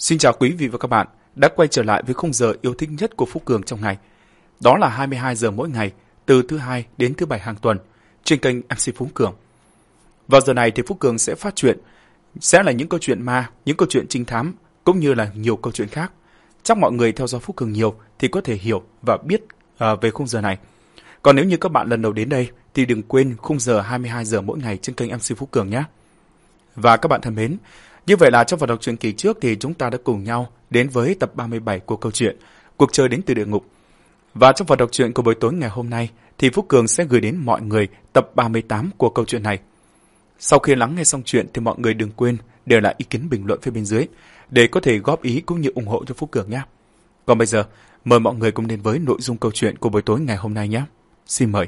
Xin chào quý vị và các bạn đã quay trở lại với khung giờ yêu thích nhất của Phúc Cường trong ngày. Đó là 22 giờ mỗi ngày, từ thứ hai đến thứ bảy hàng tuần, trên kênh MC phúc Cường. Vào giờ này thì Phúc Cường sẽ phát chuyện, sẽ là những câu chuyện ma, những câu chuyện trinh thám, cũng như là nhiều câu chuyện khác. Chắc mọi người theo dõi Phúc Cường nhiều thì có thể hiểu và biết uh, về khung giờ này. Còn nếu như các bạn lần đầu đến đây thì đừng quên khung giờ 22 giờ mỗi ngày trên kênh MC phúc Cường nhé. Và các bạn thân mến, như vậy là trong phần đọc truyện kỳ trước thì chúng ta đã cùng nhau đến với tập 37 của câu chuyện Cuộc chơi đến từ địa ngục. Và trong phần đọc truyện của buổi tối ngày hôm nay thì Phúc Cường sẽ gửi đến mọi người tập 38 của câu chuyện này. Sau khi lắng nghe xong chuyện thì mọi người đừng quên để lại ý kiến bình luận phía bên dưới để có thể góp ý cũng như ủng hộ cho Phúc Cường nhé. Còn bây giờ, mời mọi người cùng đến với nội dung câu chuyện của buổi tối ngày hôm nay nhé. Xin mời.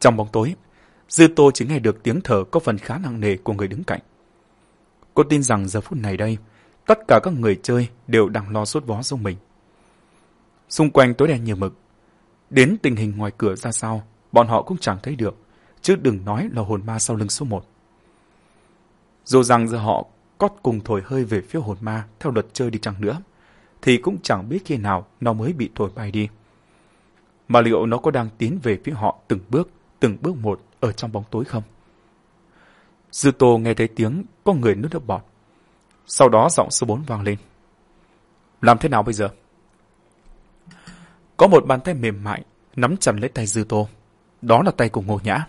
Trong bóng tối, Dư Tô chỉ nghe được tiếng thở có phần khá nặng nề của người đứng cạnh. Cô tin rằng giờ phút này đây, tất cả các người chơi đều đang lo sốt vó giống mình. Xung quanh tối đen như mực. Đến tình hình ngoài cửa ra sao, bọn họ cũng chẳng thấy được, chứ đừng nói là hồn ma sau lưng số một. Dù rằng giờ họ có cùng thổi hơi về phía hồn ma theo luật chơi đi chăng nữa, thì cũng chẳng biết khi nào nó mới bị thổi bay đi. Mà liệu nó có đang tiến về phía họ từng bước, từng bước một ở trong bóng tối không? Dư Tô nghe thấy tiếng có người nuốt nước bọt. Sau đó giọng số 4 vang lên. Làm thế nào bây giờ? Có một bàn tay mềm mại nắm chặt lấy tay Dư Tô. Đó là tay của Ngô Nhã.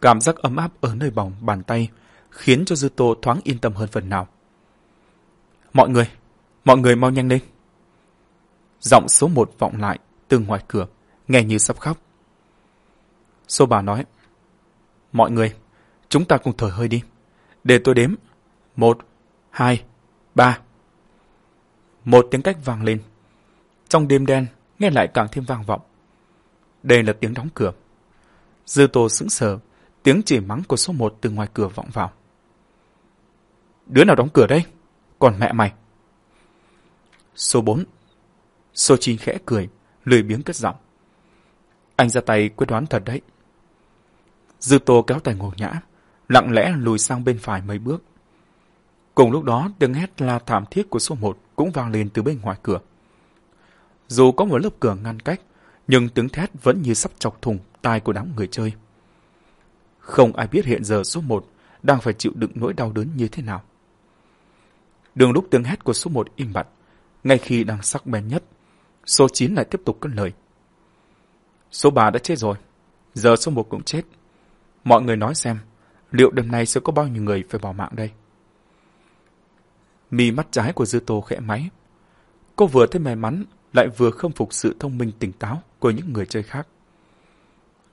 Cảm giác ấm áp ở nơi bỏng bàn tay khiến cho Dư Tô thoáng yên tâm hơn phần nào. Mọi người, mọi người mau nhanh lên. Giọng số một vọng lại từ ngoài cửa, nghe như sắp khóc sô bà nói, Mọi người, chúng ta cùng thở hơi đi. Để tôi đếm. Một, hai, ba. Một tiếng cách vang lên. Trong đêm đen, nghe lại càng thêm vang vọng. Đây là tiếng đóng cửa. Dư tô sững sờ, tiếng chỉ mắng của số một từ ngoài cửa vọng vào. Đứa nào đóng cửa đây? Còn mẹ mày. Số bốn. Số chín khẽ cười, lười biếng cất giọng. Anh ra tay quyết đoán thật đấy. Dư Tô kéo tay Ngô Nhã, lặng lẽ lùi sang bên phải mấy bước. Cùng lúc đó, tiếng hét la thảm thiết của số một cũng vang lên từ bên ngoài cửa. Dù có một lớp cửa ngăn cách, nhưng tiếng thét vẫn như sắp chọc thùng tai của đám người chơi. Không ai biết hiện giờ số một đang phải chịu đựng nỗi đau đớn như thế nào. Đường lúc tiếng hét của số một im bặt, ngay khi đang sắc bén nhất, số 9 lại tiếp tục cất lời. Số 3 đã chết rồi, giờ số 1 cũng chết. Mọi người nói xem, liệu đêm nay sẽ có bao nhiêu người phải bỏ mạng đây? Mi mắt trái của Dư Tô khẽ máy. Cô vừa thấy may mắn, lại vừa không phục sự thông minh tỉnh táo của những người chơi khác.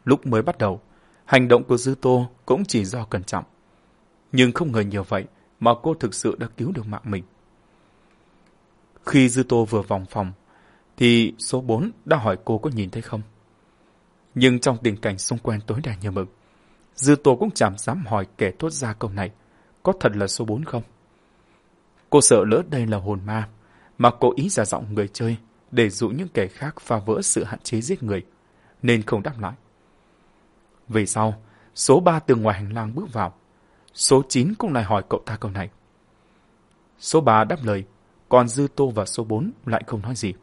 Lúc mới bắt đầu, hành động của Dư Tô cũng chỉ do cẩn trọng. Nhưng không ngờ nhiều vậy mà cô thực sự đã cứu được mạng mình. Khi Dư Tô vừa vòng phòng, thì số 4 đã hỏi cô có nhìn thấy không. Nhưng trong tình cảnh xung quanh tối đen như mực, Dư Tô cũng chẳng dám hỏi kẻ thốt ra câu này, có thật là số 4 không? Cô sợ lỡ đây là hồn ma, mà cố ý giả giọng người chơi để dụ những kẻ khác phá vỡ sự hạn chế giết người, nên không đáp lại. Về sau, số 3 từ ngoài hành lang bước vào. Số 9 cũng lại hỏi cậu ta câu này. Số 3 đáp lời, còn Dư Tô và số 4 lại không nói gì.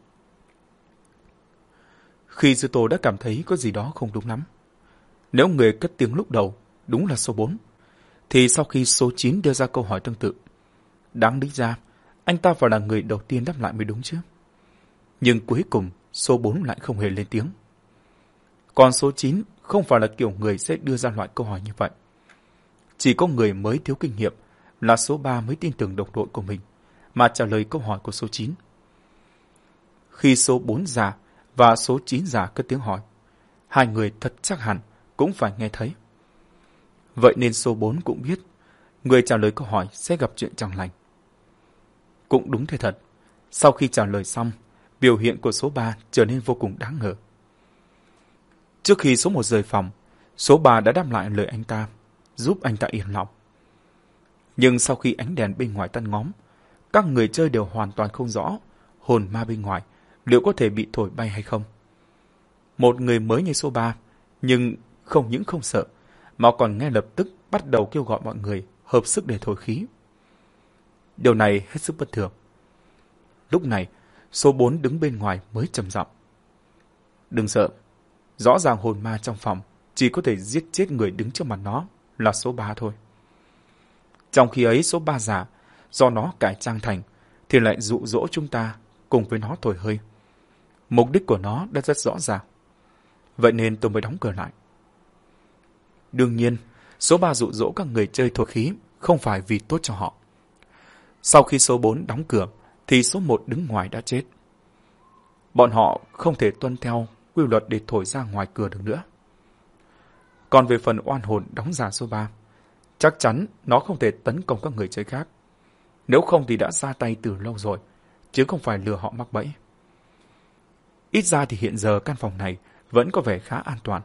Khi Dư Tô đã cảm thấy có gì đó không đúng lắm, nếu người cất tiếng lúc đầu đúng là số 4, thì sau khi số 9 đưa ra câu hỏi tương tự, đáng lý ra, anh ta phải là người đầu tiên đáp lại mới đúng chứ. Nhưng cuối cùng, số 4 lại không hề lên tiếng. Còn số 9 không phải là kiểu người sẽ đưa ra loại câu hỏi như vậy. Chỉ có người mới thiếu kinh nghiệm là số 3 mới tin tưởng đồng đội của mình mà trả lời câu hỏi của số 9. Khi số 4 già và số 9 già cất tiếng hỏi, hai người thật chắc hẳn cũng phải nghe thấy. Vậy nên số 4 cũng biết, người trả lời câu hỏi sẽ gặp chuyện chẳng lành. Cũng đúng thế thật, sau khi trả lời xong, biểu hiện của số 3 trở nên vô cùng đáng ngờ. Trước khi số 1 rời phòng, số 3 đã đáp lại lời anh ta, giúp anh ta yên lòng. Nhưng sau khi ánh đèn bên ngoài tắt ngóm, các người chơi đều hoàn toàn không rõ hồn ma bên ngoài liệu có thể bị thổi bay hay không. Một người mới như số 3, nhưng không những không sợ, mà còn ngay lập tức bắt đầu kêu gọi mọi người hợp sức để thổi khí. Điều này hết sức bất thường. Lúc này, số 4 đứng bên ngoài mới trầm giọng. Đừng sợ, rõ ràng hồn ma trong phòng chỉ có thể giết chết người đứng trước mặt nó là số 3 thôi. Trong khi ấy số 3 giả, do nó cải trang thành, thì lại dụ dỗ chúng ta cùng với nó thổi hơi. Mục đích của nó đã rất rõ ràng. Vậy nên tôi mới đóng cửa lại. Đương nhiên, số 3 dụ dỗ các người chơi thổi khí không phải vì tốt cho họ. Sau khi số 4 đóng cửa, thì số 1 đứng ngoài đã chết. Bọn họ không thể tuân theo quy luật để thổi ra ngoài cửa được nữa. Còn về phần oan hồn đóng giả số 3, chắc chắn nó không thể tấn công các người chơi khác. Nếu không thì đã ra tay từ lâu rồi, chứ không phải lừa họ mắc bẫy. Ít ra thì hiện giờ căn phòng này vẫn có vẻ khá an toàn.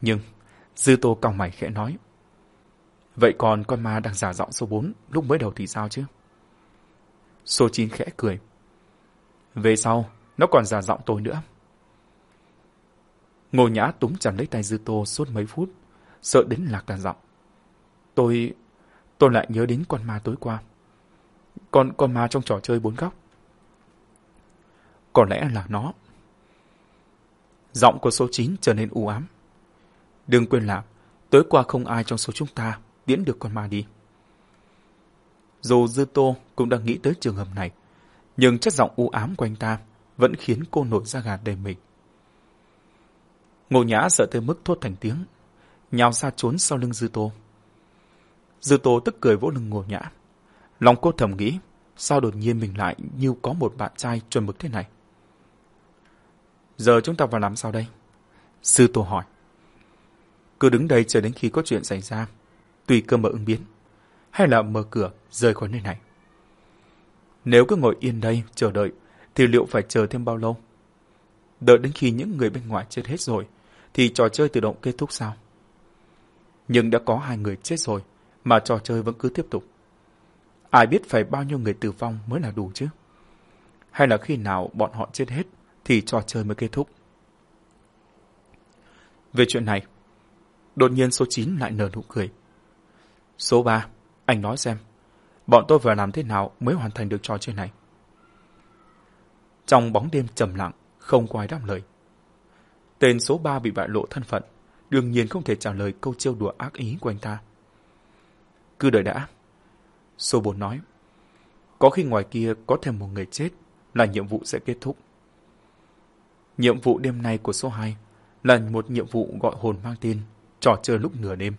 Nhưng, Dư Tô còng mày khẽ nói. Vậy còn con ma đang giả giọng số 4 lúc mới đầu thì sao chứ? Số 9 khẽ cười. Về sau, nó còn giả giọng tôi nữa. Ngô Nhã túm chặt lấy tay Dư Tô suốt mấy phút, sợ đến lạc cả giọng. Tôi... tôi lại nhớ đến con ma tối qua. Con con ma trong trò chơi bốn góc. Có lẽ là nó. Giọng của số 9 trở nên u ám. Đừng quên là tối qua không ai trong số chúng ta tiễn được con ma đi. Dù Dư Tô cũng đang nghĩ tới trường hợp này, nhưng chất giọng u ám của anh ta vẫn khiến cô nổi da gà đầy mình. Ngô Nhã sợ tới mức thốt thành tiếng, nhào ra trốn sau lưng Dư Tô. Dư Tô tức cười vỗ lưng Ngô Nhã. Lòng cô thầm nghĩ, sao đột nhiên mình lại như có một bạn trai chuẩn mực thế này. Giờ chúng ta vào làm sao đây? Sư Tô hỏi. Cứ đứng đây chờ đến khi có chuyện xảy ra, tùy cơ mở ứng biến, hay là mở cửa rời khỏi nơi này. Nếu cứ ngồi yên đây chờ đợi, thì liệu phải chờ thêm bao lâu? Đợi đến khi những người bên ngoài chết hết rồi, thì trò chơi tự động kết thúc sao? Nhưng đã có hai người chết rồi, mà trò chơi vẫn cứ tiếp tục. Ai biết phải bao nhiêu người tử vong mới là đủ chứ? Hay là khi nào bọn họ chết hết thì trò chơi mới kết thúc? Về chuyện này, đột nhiên số 9 lại nở nụ cười. Số 3, anh nói xem, bọn tôi phải làm thế nào mới hoàn thành được trò chơi này? Trong bóng đêm trầm lặng, không có ai đáp lời. Tên số 3 bị bại lộ thân phận, đương nhiên không thể trả lời câu trêu đùa ác ý của anh ta. Cứ đợi đã. Số 4 nói, có khi ngoài kia có thêm một người chết là nhiệm vụ sẽ kết thúc. Nhiệm vụ đêm nay của số 2 là một nhiệm vụ gọi hồn mang tên trò chơi lúc nửa đêm.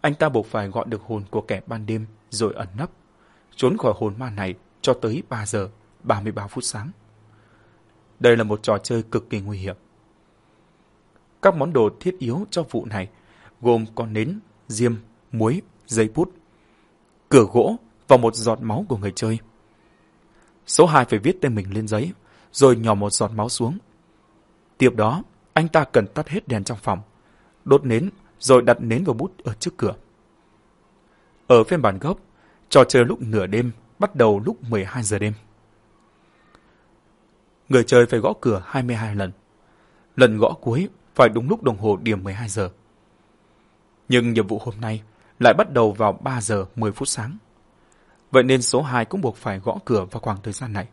Anh ta buộc phải gọi được hồn của kẻ ban đêm rồi ẩn nấp, trốn khỏi hồn ma này cho tới 3 giờ 33 phút sáng. Đây là một trò chơi cực kỳ nguy hiểm. Các món đồ thiết yếu cho vụ này gồm có nến, diêm, muối, dây bút, cửa gỗ và một giọt máu của người chơi. Số 2 phải viết tên mình lên giấy, rồi nhỏ một giọt máu xuống. Tiếp đó, anh ta cần tắt hết đèn trong phòng, đốt nến, rồi đặt nến vào bút ở trước cửa. Ở phiên bản gốc, trò chơi lúc nửa đêm bắt đầu lúc 12 giờ đêm. Người chơi phải gõ cửa 22 lần. Lần gõ cuối phải đúng lúc đồng hồ điểm 12 giờ. Nhưng nhiệm vụ hôm nay lại bắt đầu vào 3 giờ 10 phút sáng. Vậy nên số 2 cũng buộc phải gõ cửa vào khoảng thời gian này.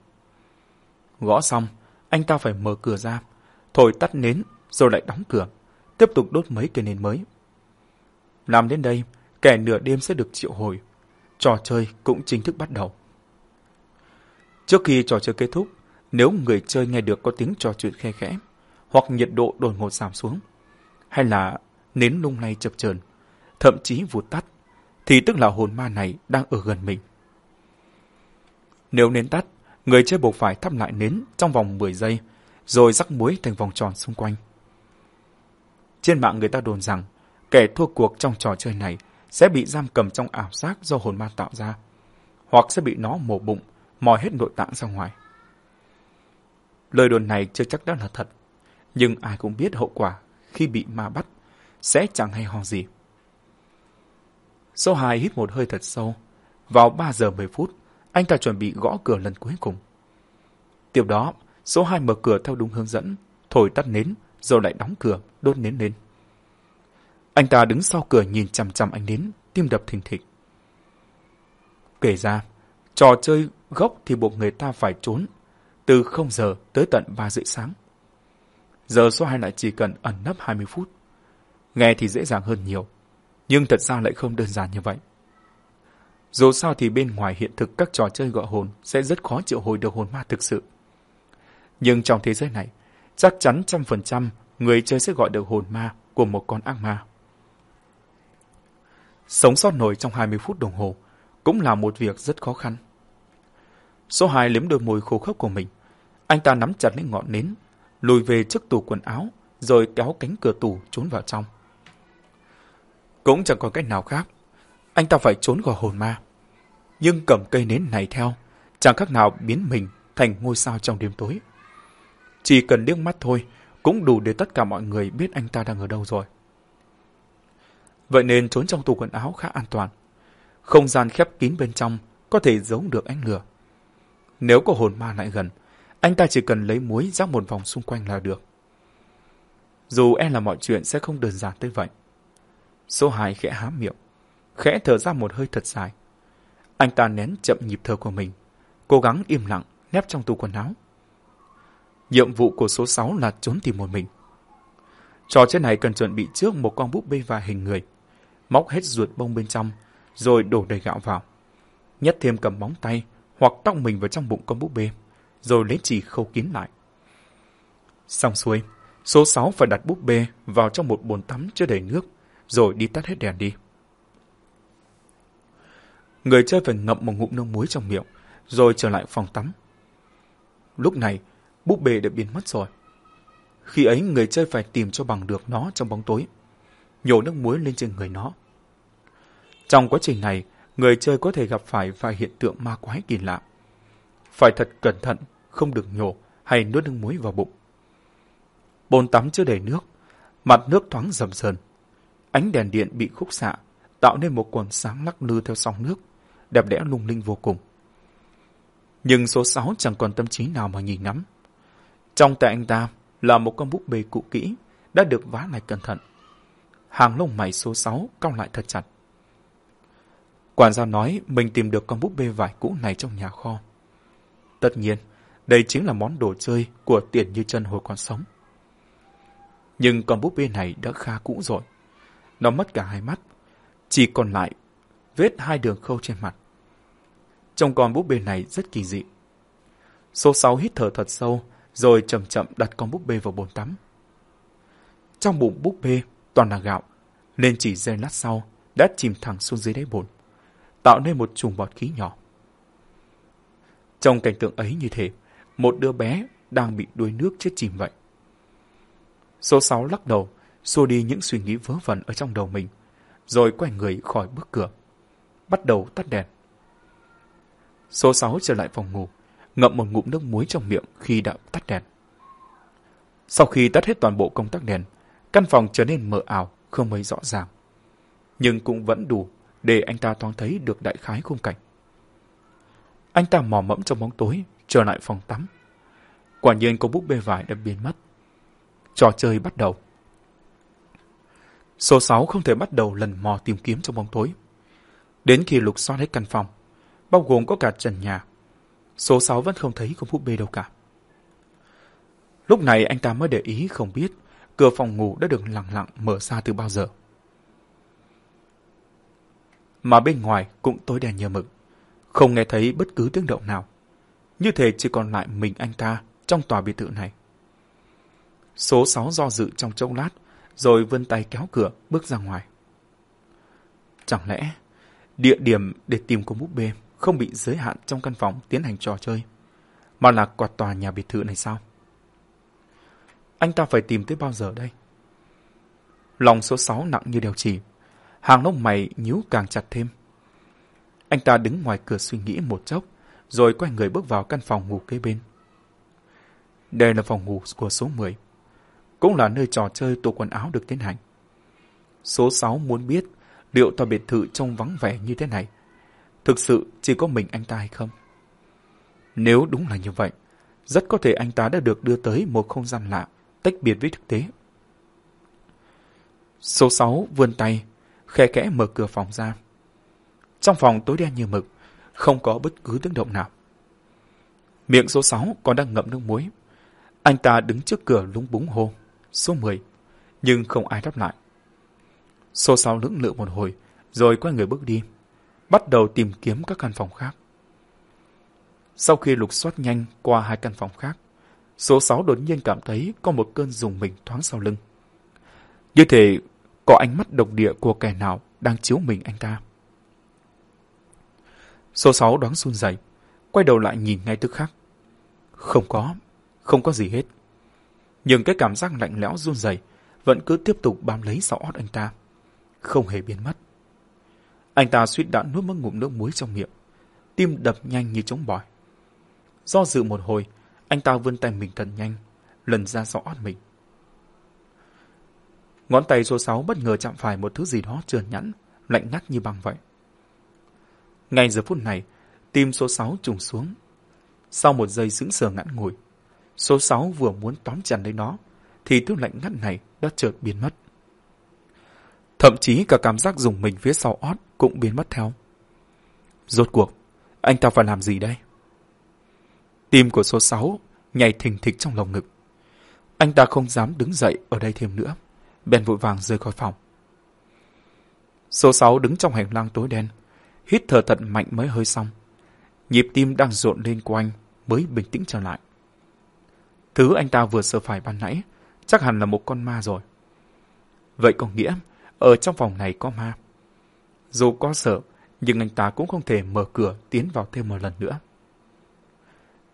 Gõ xong, anh ta phải mở cửa ra, thổi tắt nến rồi lại đóng cửa, tiếp tục đốt mấy cây nến mới. Làm đến đây, kẻ nửa đêm sẽ được triệu hồi. Trò chơi cũng chính thức bắt đầu. Trước khi trò chơi kết thúc, nếu người chơi nghe được có tiếng trò chuyện khe khẽ, hoặc nhiệt độ đột ngột giảm xuống, hay là nến lung lay chập chờn, thậm chí vụt tắt, thì tức là hồn ma này đang ở gần mình. Nếu nến tắt, người chơi buộc phải thắp lại nến trong vòng 10 giây, rồi rắc muối thành vòng tròn xung quanh. Trên mạng người ta đồn rằng, kẻ thua cuộc trong trò chơi này sẽ bị giam cầm trong ảo giác do hồn ma tạo ra, hoặc sẽ bị nó mổ bụng, mòi hết nội tạng ra ngoài. Lời đồn này chưa chắc đã là thật, nhưng ai cũng biết hậu quả khi bị ma bắt sẽ chẳng hay ho gì. Số 2 hít một hơi thật sâu. Vào 3 giờ 10 phút, anh ta chuẩn bị gõ cửa lần cuối cùng. Tiếp đó, số 2 mở cửa theo đúng hướng dẫn, thổi tắt nến, rồi lại đóng cửa, đốt nến lên. Anh ta đứng sau cửa nhìn chằm chằm anh đến, tim đập thình thịch. Kể ra, trò chơi gốc thì buộc người ta phải trốn từ 0 giờ tới tận 3 rưỡi sáng. Giờ số 2 lại chỉ cần ẩn nấp 20 phút. Nghe thì dễ dàng hơn nhiều, nhưng thật ra lại không đơn giản như vậy. Dù sao thì bên ngoài hiện thực các trò chơi gọi hồn sẽ rất khó triệu hồi được hồn ma thực sự. Nhưng trong thế giới này, chắc chắn trăm phần trăm người chơi sẽ gọi được hồn ma của một con ác ma. Sống sót nổi trong 20 phút đồng hồ cũng là một việc rất khó khăn. Số 2 liếm đôi môi khô khốc của mình. Anh ta nắm chặt lấy ngọn nến, lùi về trước tủ quần áo, rồi kéo cánh cửa tủ trốn vào trong. Cũng chẳng còn cách nào khác. Anh ta phải trốn khỏi hồn ma. Nhưng cầm cây nến này theo, chẳng khác nào biến mình thành ngôi sao trong đêm tối. Chỉ cần liếc mắt thôi, cũng đủ để tất cả mọi người biết anh ta đang ở đâu rồi. Vậy nên trốn trong tủ quần áo khá an toàn. Không gian khép kín bên trong có thể giấu được ánh lửa. Nếu có hồn ma lại gần, anh ta chỉ cần lấy muối rắc một vòng xung quanh là được. Dù em là mọi chuyện sẽ không đơn giản tới vậy. Số 2 khẽ há miệng, khẽ thở ra một hơi thật dài. Anh ta nén chậm nhịp thở của mình, cố gắng im lặng nép trong tủ quần áo. Nhiệm vụ của số 6 là trốn tìm một mình. Trò chơi này cần chuẩn bị trước một con búp bê và hình người, móc hết ruột bông bên trong, rồi đổ đầy gạo vào. Nhất thêm cầm móng tay hoặc tóc mình vào trong bụng con búp bê, rồi lấy chỉ khâu kín lại. Xong xuôi, số 6 phải đặt búp bê vào trong một bồn tắm chứa đầy nước, rồi đi tắt hết đèn đi. Người chơi phải ngậm một ngụm nước muối trong miệng, rồi trở lại phòng tắm. Lúc này, búp bê đã biến mất rồi. Khi ấy người chơi phải tìm cho bằng được nó trong bóng tối, nhổ nước muối lên trên người nó. Trong quá trình này, người chơi có thể gặp phải vài hiện tượng ma quái kỳ lạ. Phải thật cẩn thận, không được nhổ hay nuốt nước muối vào bụng. Bồn tắm chưa đầy nước, mặt nước thoáng rầm rờn. Ánh đèn điện bị khúc xạ, tạo nên một quần sáng lắc lư theo sóng nước, đẹp đẽ lung linh vô cùng. Nhưng số 6 chẳng còn tâm trí nào mà nhìn ngắm. Trong tay anh ta là một con búp bê cũ kỹ, đã được vá lại cẩn thận. Hàng lông mày số 6 cong lại thật chặt. Quản gia nói mình tìm được con búp bê vải cũ này trong nhà kho. Tất nhiên, đây chính là món đồ chơi của tiền như chân hồi còn sống. Nhưng con búp bê này đã khá cũ rồi. Nó mất cả hai mắt, chỉ còn lại vết hai đường khâu trên mặt. Trong con búp bê này rất kỳ dị. Số 6 hít thở thật sâu, rồi chậm chậm đặt con búp bê vào bồn tắm. Trong bụng búp bê toàn là gạo, nên chỉ giây lát sau đã chìm thẳng xuống dưới đáy bồn, tạo nên một chùm bọt khí nhỏ. Trong cảnh tượng ấy như thế, một đứa bé đang bị đuối nước chết chìm vậy. Số 6 lắc đầu, xua đi những suy nghĩ vớ vẩn ở trong đầu mình, rồi quay người khỏi bức cửa, bắt đầu tắt đèn. Số 6 trở lại phòng ngủ, ngậm một ngụm nước muối trong miệng khi đã tắt đèn. Sau khi tắt hết toàn bộ công tắc đèn, căn phòng trở nên mờ ảo, không mấy rõ ràng. Nhưng cũng vẫn đủ để anh ta thoáng thấy được đại khái khung cảnh. Anh ta mò mẫm trong bóng tối, trở lại phòng tắm. Quả nhiên có búp bê vải đã biến mất. Trò chơi bắt đầu. Số 6 không thể bắt đầu lần mò tìm kiếm trong bóng tối. Đến khi lục soát hết căn phòng, bao gồm có cả trần nhà, số 6 vẫn không thấy con búp bê đâu cả. Lúc này anh ta mới để ý không biết cửa phòng ngủ đã được lặng lặng mở ra từ bao giờ. Mà bên ngoài cũng tối đen như mực, không nghe thấy bất cứ tiếng động nào. Như thế chỉ còn lại mình anh ta trong tòa biệt thự này. Số 6 do dự trong chốc lát, rồi vươn tay kéo cửa bước ra ngoài. Chẳng lẽ địa điểm để tìm con búp bê không bị giới hạn trong căn phòng tiến hành trò chơi, mà là quạt tòa nhà biệt thự này sao? Anh ta phải tìm tới bao giờ đây? Lòng số 6 nặng như đèo chỉ, hàng lông mày nhíu càng chặt thêm. Anh ta đứng ngoài cửa suy nghĩ một chốc, rồi quay người bước vào căn phòng ngủ kế bên. Đây là phòng ngủ của số 10, cũng là nơi trò chơi tủ quần áo được tiến hành. Số 6 muốn biết liệu tòa biệt thự trông vắng vẻ như thế này thực sự chỉ có mình anh ta hay không? Nếu đúng là như vậy, rất có thể anh ta đã được đưa tới một không gian lạ, tách biệt với thực tế. Số 6 vươn tay, khe kẽ mở cửa phòng ra. Trong phòng tối đen như mực, không có bất cứ tiếng động nào. Miệng số 6 còn đang ngậm nước muối. Anh ta đứng trước cửa lúng búng hô, số 10, nhưng không ai đáp lại. Số 6 lưỡng lự một hồi, rồi quay người bước đi, bắt đầu tìm kiếm các căn phòng khác. Sau khi lục soát nhanh qua hai căn phòng khác, số 6 đột nhiên cảm thấy có một cơn rùng mình thoáng sau lưng. Như thể có ánh mắt độc địa của kẻ nào đang chiếu mình anh ta. Số 6 đoán run rẩy, quay đầu lại nhìn ngay tức khắc. Không có, không có gì hết. Nhưng cái cảm giác lạnh lẽo run rẩy vẫn cứ tiếp tục bám lấy sau ót anh ta, không hề biến mất. Anh ta suýt đã nuốt mất ngụm nước muối trong miệng, tim đập nhanh như trống bỏi. Do dự một hồi, anh ta vươn tay mình thật nhanh, lần ra sau ót mình. Ngón tay số 6 bất ngờ chạm phải một thứ gì đó trơn nhẵn, lạnh ngắt như băng vậy. Ngay giờ phút này, tim số 6 trùng xuống. Sau một giây sững sờ ngắn ngủi, số 6 vừa muốn tóm chặt lấy nó, thì thứ lạnh ngắt này đã chợt biến mất. Thậm chí cả cảm giác dùng mình phía sau ót cũng biến mất theo. Rốt cuộc, anh ta phải làm gì đây? Tim của số 6 nhảy thình thịch trong lồng ngực. Anh ta không dám đứng dậy ở đây thêm nữa, bèn vội vàng rời khỏi phòng. Số 6 đứng trong hành lang tối đen, hít thở thật mạnh mới hơi xong. Nhịp tim đang rộn lên của anh mới bình tĩnh trở lại. Thứ anh ta vừa sợ phải ban nãy chắc hẳn là một con ma rồi. Vậy có nghĩa ở trong phòng này có ma. Dù có sợ, nhưng anh ta cũng không thể mở cửa tiến vào thêm một lần nữa.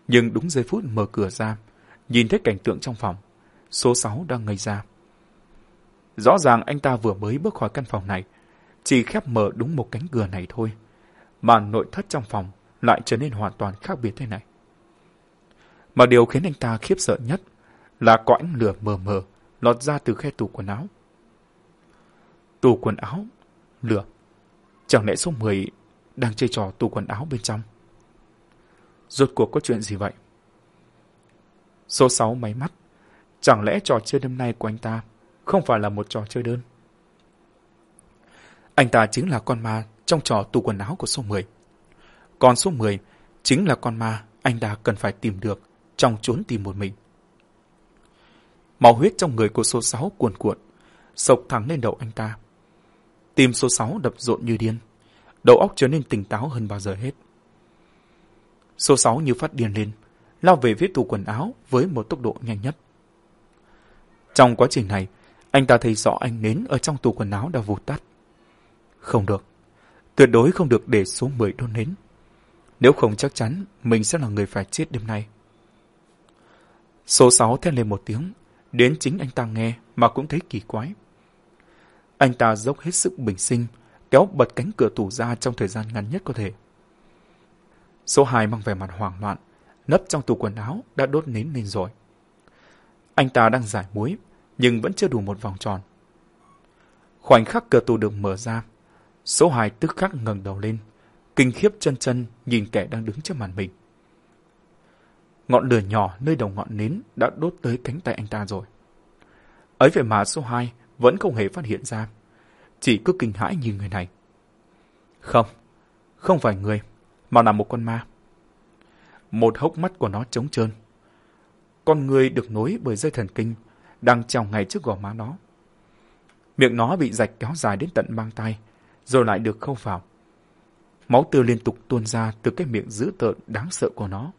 Nhưng đúng giây phút mở cửa ra, nhìn thấy cảnh tượng trong phòng, số 6 đang ngây ra. Rõ ràng anh ta vừa mới bước khỏi căn phòng này, chỉ khép mở đúng một cánh cửa này thôi, mà nội thất trong phòng lại trở nên hoàn toàn khác biệt thế này. Mà điều khiến anh ta khiếp sợ nhất là có ánh lửa mờ mờ lọt ra từ khe tủ quần áo. Tủ quần áo? Lửa? Chẳng lẽ số 10 đang chơi trò tủ quần áo bên trong? Rốt cuộc có chuyện gì vậy? Số 6 máy mắt. Chẳng lẽ trò chơi đêm nay của anh ta không phải là một trò chơi đơn? Anh ta chính là con ma trong trò tủ quần áo của số 10. Còn số 10 chính là con ma anh ta cần phải tìm được trong trốn tìm một mình. Máu huyết trong người của số 6 cuồn cuộn, sộc thẳng lên đầu anh ta. Tim số 6 đập rộn như điên, đầu óc trở nên tỉnh táo hơn bao giờ hết. Số 6 như phát điên lên, lao về phía tủ quần áo với một tốc độ nhanh nhất. Trong quá trình này, anh ta thấy rõ anh nến ở trong tủ quần áo đã vụt tắt. Không được, tuyệt đối không được để số 10 đốt nến. Nếu không chắc chắn mình sẽ là người phải chết đêm nay. Số 6 thét lên một tiếng, đến chính anh ta nghe mà cũng thấy kỳ quái. Anh ta dốc hết sức bình sinh, kéo bật cánh cửa tủ ra trong thời gian ngắn nhất có thể. Số 2 mang vẻ mặt hoảng loạn, nấp trong tủ quần áo đã đốt nến lên rồi. Anh ta đang giải muối, nhưng vẫn chưa đủ một vòng tròn. Khoảnh khắc cửa tủ được mở ra, số 2 tức khắc ngẩng đầu lên, kinh khiếp chân chân nhìn kẻ đang đứng trước màn mình. Ngọn lửa nhỏ nơi đầu ngọn nến đã đốt tới cánh tay anh ta rồi. Ấy vậy mà số 2 vẫn không hề phát hiện ra. Chỉ cứ kinh hãi như người này. Không, không phải người, mà là một con ma. Một hốc mắt của nó trống trơn. Con người được nối bởi dây thần kinh, đang trào ngay trước gò má nó. Miệng nó bị rạch kéo dài đến tận mang tay, rồi lại được khâu vào. Máu tươi liên tục tuôn ra từ cái miệng dữ tợn đáng sợ của nó,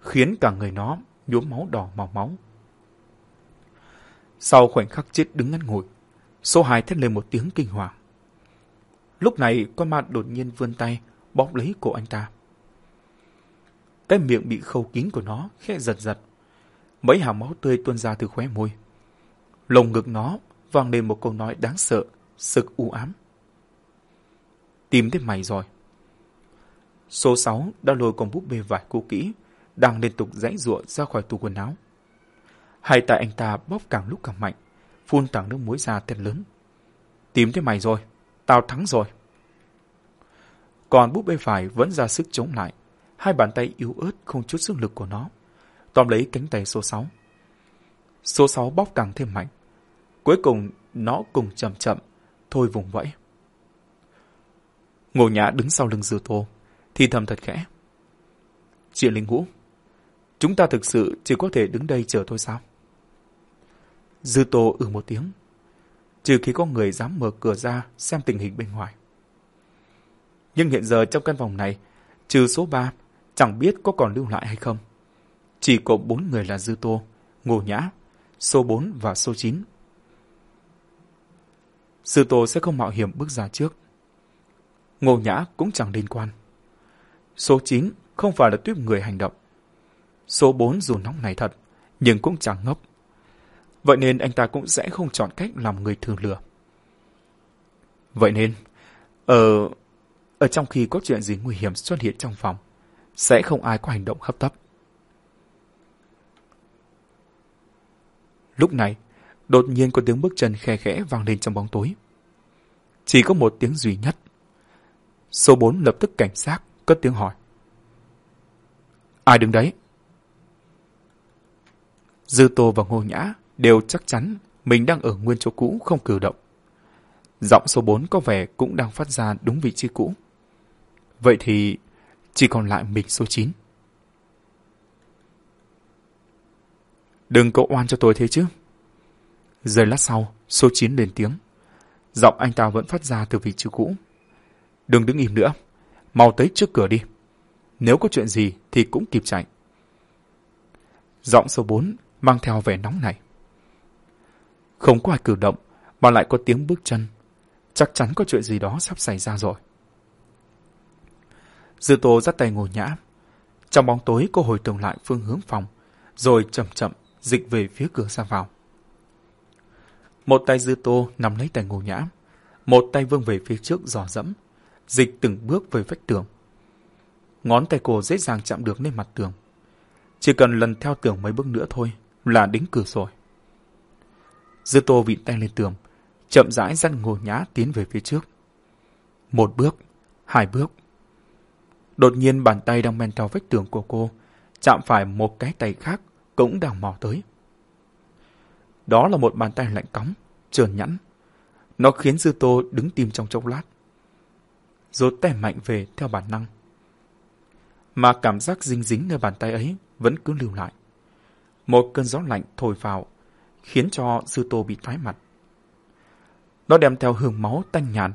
khiến cả người nó nhuốm máu đỏ màu máu. Sau khoảnh khắc chết đứng ngắn ngồi, số hai thét lên một tiếng kinh hoàng. Lúc này, con ma đột nhiên vươn tay, bóp lấy cổ anh ta. Cái miệng bị khâu kín của nó khẽ giật giật. Mấy hàng máu tươi tuôn ra từ khóe môi. Lồng ngực nó vang lên một câu nói đáng sợ, sực u ám. Tìm thấy mày rồi. Số 6 đã lôi con búp bê vải cũ kỹ, đang liên tục rãy ruộng ra khỏi tủ quần áo. Hai tay anh ta bóp càng lúc càng mạnh, phun tảng nước muối ra thật lớn. Tìm thấy mày rồi, tao thắng rồi. Còn búp bê phải vẫn ra sức chống lại, hai bàn tay yếu ớt không chút sức lực của nó, tóm lấy cánh tay số 6. Số 6 bóp càng thêm mạnh. Cuối cùng nó cùng chậm chậm, thôi vùng vẫy. Ngô Nhã đứng sau lưng Dư Tô, thì thầm thật khẽ. Chị Linh Ngũ, chúng ta thực sự chỉ có thể đứng đây chờ thôi sao? Dư Tô ừ một tiếng, trừ khi có người dám mở cửa ra xem tình hình bên ngoài. Nhưng hiện giờ trong căn phòng này, trừ số 3, chẳng biết có còn lưu lại hay không. Chỉ có bốn người là Dư Tô, Ngô Nhã, số 4 và số 9. Dư Tô sẽ không mạo hiểm bước ra trước. Ngô Nhã cũng chẳng liên quan. Số 9 không phải là tuyếp người hành động. Số 4 dù nóng này thật, nhưng cũng chẳng ngốc. Vậy nên anh ta cũng sẽ không chọn cách làm người thường lừa. Vậy nên, ở ở trong khi có chuyện gì nguy hiểm xuất hiện trong phòng, sẽ không ai có hành động hấp tấp. Lúc này, đột nhiên có tiếng bước chân khe khẽ vang lên trong bóng tối. Chỉ có một tiếng duy nhất. Số 4 lập tức cảnh giác, cất tiếng hỏi. Ai đứng đấy? Dư Tô và Ngô Nhã đều chắc chắn mình đang ở nguyên chỗ cũ không cử động. Giọng số 4 có vẻ cũng đang phát ra đúng vị trí cũ. Vậy thì chỉ còn lại mình số 9. Đừng cậu oan cho tôi thế chứ. Giây lát sau, số 9 lên tiếng. Giọng anh ta vẫn phát ra từ vị trí cũ. Đừng đứng im nữa. Mau tới trước cửa đi. Nếu có chuyện gì thì cũng kịp chạy. Giọng số 4 mang theo vẻ nóng này. Không có ai cử động, mà lại có tiếng bước chân. Chắc chắn có chuyện gì đó sắp xảy ra rồi. Dư Tô dắt tay ngồi nhã. Trong bóng tối cô hồi tưởng lại phương hướng phòng, rồi chậm chậm dịch về phía cửa ra vào. Một tay Dư Tô nắm lấy tay ngồi nhã, một tay vươn về phía trước dò dẫm, dịch từng bước về vách tường. Ngón tay cô dễ dàng chạm được lên mặt tường. Chỉ cần lần theo tường mấy bước nữa thôi là đính cửa rồi. Dư Tô vịn tay lên tường, chậm rãi dắt ngô nhã tiến về phía trước. Một bước, hai bước. Đột nhiên bàn tay đang men theo vách tường của cô, chạm phải một cái tay khác cũng đang mò tới. Đó là một bàn tay lạnh cóng, trơn nhẵn. Nó khiến Dư Tô đứng tim trong chốc lát. Rồi tè mạnh về theo bản năng. Mà cảm giác dính dính nơi bàn tay ấy vẫn cứ lưu lại. Một cơn gió lạnh thổi vào, khiến cho sư Tô bị tái mặt. Nó đem theo hương máu tanh nhàn,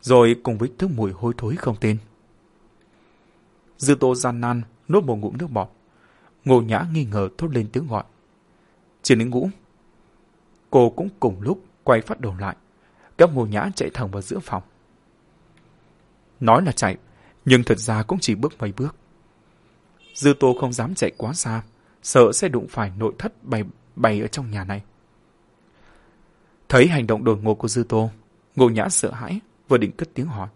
rồi cùng với thứ mùi hôi thối không tên. Dư Tô gian nan nuốt một ngụm nước bọt. Ngô Nhã nghi ngờ thốt lên tiếng gọi. Chiến đến ngũ. Cô cũng cùng lúc quay phát đầu lại. Các Ngô Nhã chạy thẳng vào giữa phòng. Nói là chạy, nhưng thật ra cũng chỉ bước mấy bước. Dư Tô không dám chạy quá xa, sợ sẽ đụng phải nội thất bày, bay ở trong nhà này. Thấy hành động đột ngột của Dư Tô, Ngô Nhã sợ hãi, vừa định cất tiếng hỏi.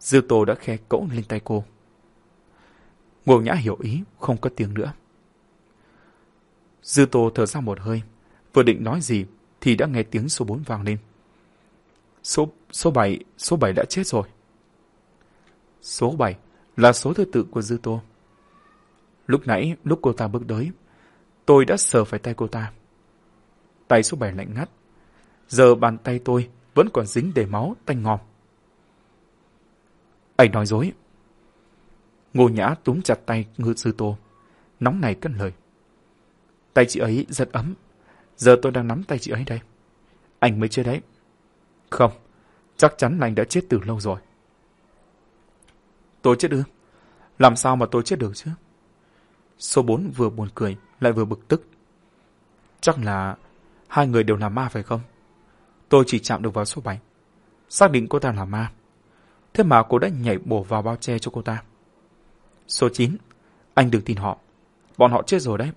Dư Tô đã khe cỗ lên tay cô. Ngô Nhã hiểu ý, không cất tiếng nữa. Dư Tô thở ra một hơi, vừa định nói gì thì đã nghe tiếng số 4 vang lên. Số, số 7, số 7 đã chết rồi. Số 7 là số thứ tự của Dư Tô. Lúc nãy, lúc cô ta bước tới, tôi đã sờ phải tay cô ta. Tay số 7 lạnh ngắt. Giờ bàn tay tôi vẫn còn dính đầy máu tanh ngòm. Anh nói dối. Ngô Nhã túm chặt tay ngư sư tô. Nóng này cất lời. Tay chị ấy rất ấm. Giờ tôi đang nắm tay chị ấy đây. Anh mới chết đấy. Không, chắc chắn là anh đã chết từ lâu rồi. Tôi chết ư? Làm sao mà tôi chết được chứ? Số 4 vừa buồn cười, lại vừa bực tức. Chắc là hai người đều là ma phải không? Tôi chỉ chạm được vào số 7. Xác định cô ta là ma. Thế mà cô đã nhảy bổ vào bao che cho cô ta. Số 9. Anh đừng tin họ. Bọn họ chết rồi đấy.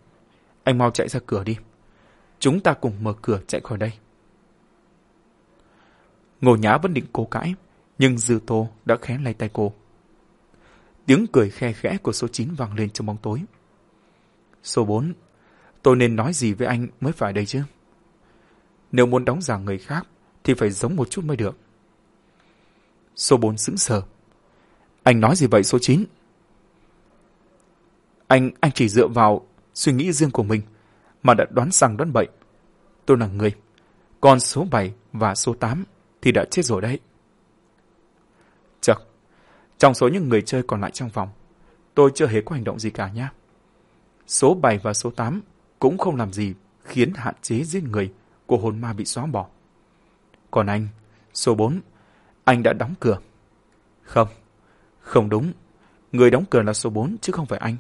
Anh mau chạy ra cửa đi. Chúng ta cùng mở cửa chạy khỏi đây. Ngô Nhã vẫn định cố cãi, nhưng Dư Tô đã khẽ lay tay cô. Tiếng cười khe khẽ của số 9 vang lên trong bóng tối. Số 4. Tôi nên nói gì với anh mới phải đây chứ? Nếu muốn đóng giả người khác thì phải giống một chút mới được. Số 4 sững sờ. Anh nói gì vậy số 9? Anh anh chỉ dựa vào suy nghĩ riêng của mình mà đã đoán rằng đoán bậy. Tôi là người. Còn số 7 và số 8 thì đã chết rồi đấy. Chật, trong số những người chơi còn lại trong phòng, tôi chưa hề có hành động gì cả nhé. Số 7 và số 8 cũng không làm gì khiến hạn chế giết người của hồn ma bị xóa bỏ. Còn anh, số 4, anh đã đóng cửa. Không, không đúng. Người đóng cửa là số 4 chứ không phải anh.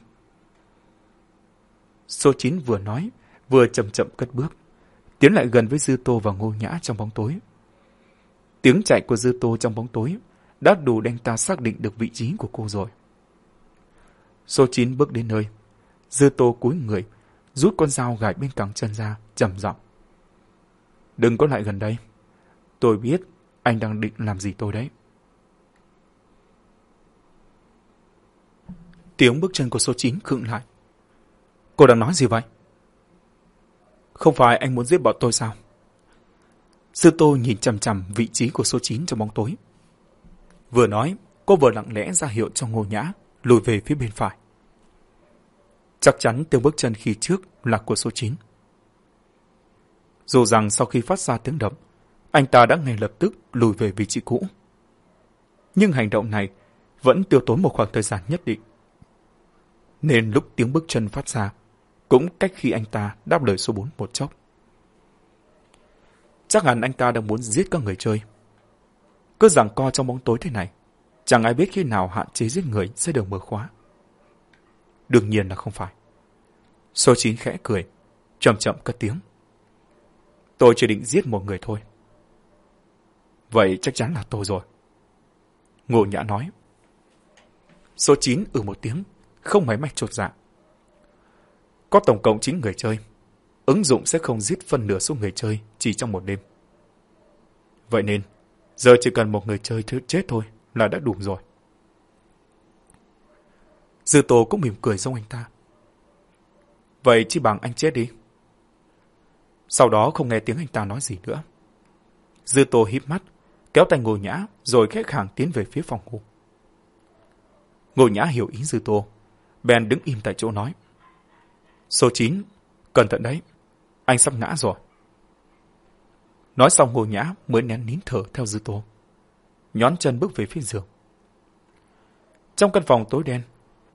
Số 9 vừa nói, vừa chậm chậm cất bước, tiến lại gần với Dư Tô và Ngô Nhã trong bóng tối. Tiếng chạy của Dư Tô trong bóng tối đã đủ đem ta xác định được vị trí của cô rồi. Số 9 bước đến nơi. Dư Tô cúi người, rút con dao gài bên cẳng chân ra, trầm giọng. Đừng có lại gần đây. Tôi biết anh đang định làm gì tôi đấy. Tiếng bước chân của số 9 khựng lại. Cô đang nói gì vậy? Không phải anh muốn giết bọn tôi sao? Sư Tô nhìn chằm chằm vị trí của số 9 trong bóng tối. Vừa nói, cô vừa lặng lẽ ra hiệu cho Ngô Nhã lùi về phía bên phải. Chắc chắn tiếng bước chân khi trước là của số 9. Dù rằng sau khi phát ra tiếng động, anh ta đã ngay lập tức lùi về vị trí cũ. Nhưng hành động này vẫn tiêu tốn một khoảng thời gian nhất định. Nên lúc tiếng bước chân phát ra, cũng cách khi anh ta đáp lời số 4 một chốc. Chắc hẳn anh ta đang muốn giết các người chơi. Cứ rằng co trong bóng tối thế này, chẳng ai biết khi nào hạn chế giết người sẽ được mở khóa. Đương nhiên là không phải. Số 9 khẽ cười, chậm chậm cất tiếng. Tôi chỉ định giết một người thôi. Vậy chắc chắn là tôi rồi. Ngô Nhã nói. Số 9 ừ một tiếng, không mấy mạch chột dạ. Có tổng cộng 9 người chơi. Ứng dụng sẽ không giết phân nửa số người chơi chỉ trong một đêm. Vậy nên, giờ chỉ cần một người chơi chết thôi là đã đủ rồi. Dư Tô cũng mỉm cười giống anh ta. Vậy chỉ bằng anh chết đi. Sau đó không nghe tiếng anh ta nói gì nữa. Dư Tô híp mắt, kéo tay Ngô Nhã rồi khẽ khàng tiến về phía phòng ngủ. Ngô Nhã hiểu ý Dư Tô, bèn đứng im tại chỗ nói. Số 9, cẩn thận đấy, anh sắp ngã rồi. Nói xong Ngô Nhã mới nén nín thở theo Dư Tô. Nhón chân bước về phía giường. Trong căn phòng tối đen,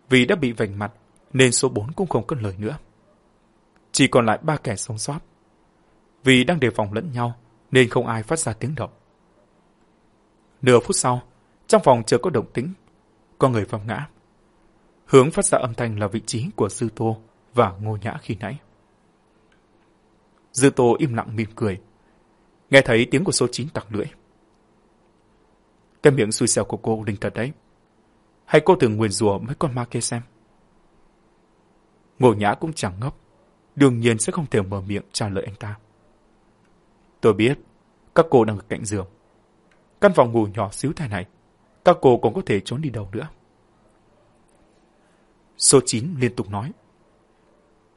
vì đã bị vành mặt nên số 4 cũng không cất lời nữa. Chỉ còn lại ba kẻ sống sót. Vì đang đề phòng lẫn nhau nên không ai phát ra tiếng động. Nửa phút sau, trong phòng chưa có động tĩnh, có người vấp ngã. Hướng phát ra âm thanh là vị trí của Dư Tô và Ngô Nhã khi nãy. Dư Tô im lặng mỉm cười, nghe thấy tiếng của số 9 tặc lưỡi. Cái miệng xui xẻo của cô linh thật đấy. Hay cô thường nguyền rủa mấy con ma kia xem? Ngô Nhã cũng chẳng ngốc, đương nhiên sẽ không thể mở miệng trả lời anh ta. Tôi biết, các cô đang ở cạnh giường. Căn phòng ngủ nhỏ xíu thế này, các cô còn có thể trốn đi đâu nữa. Số 9 liên tục nói.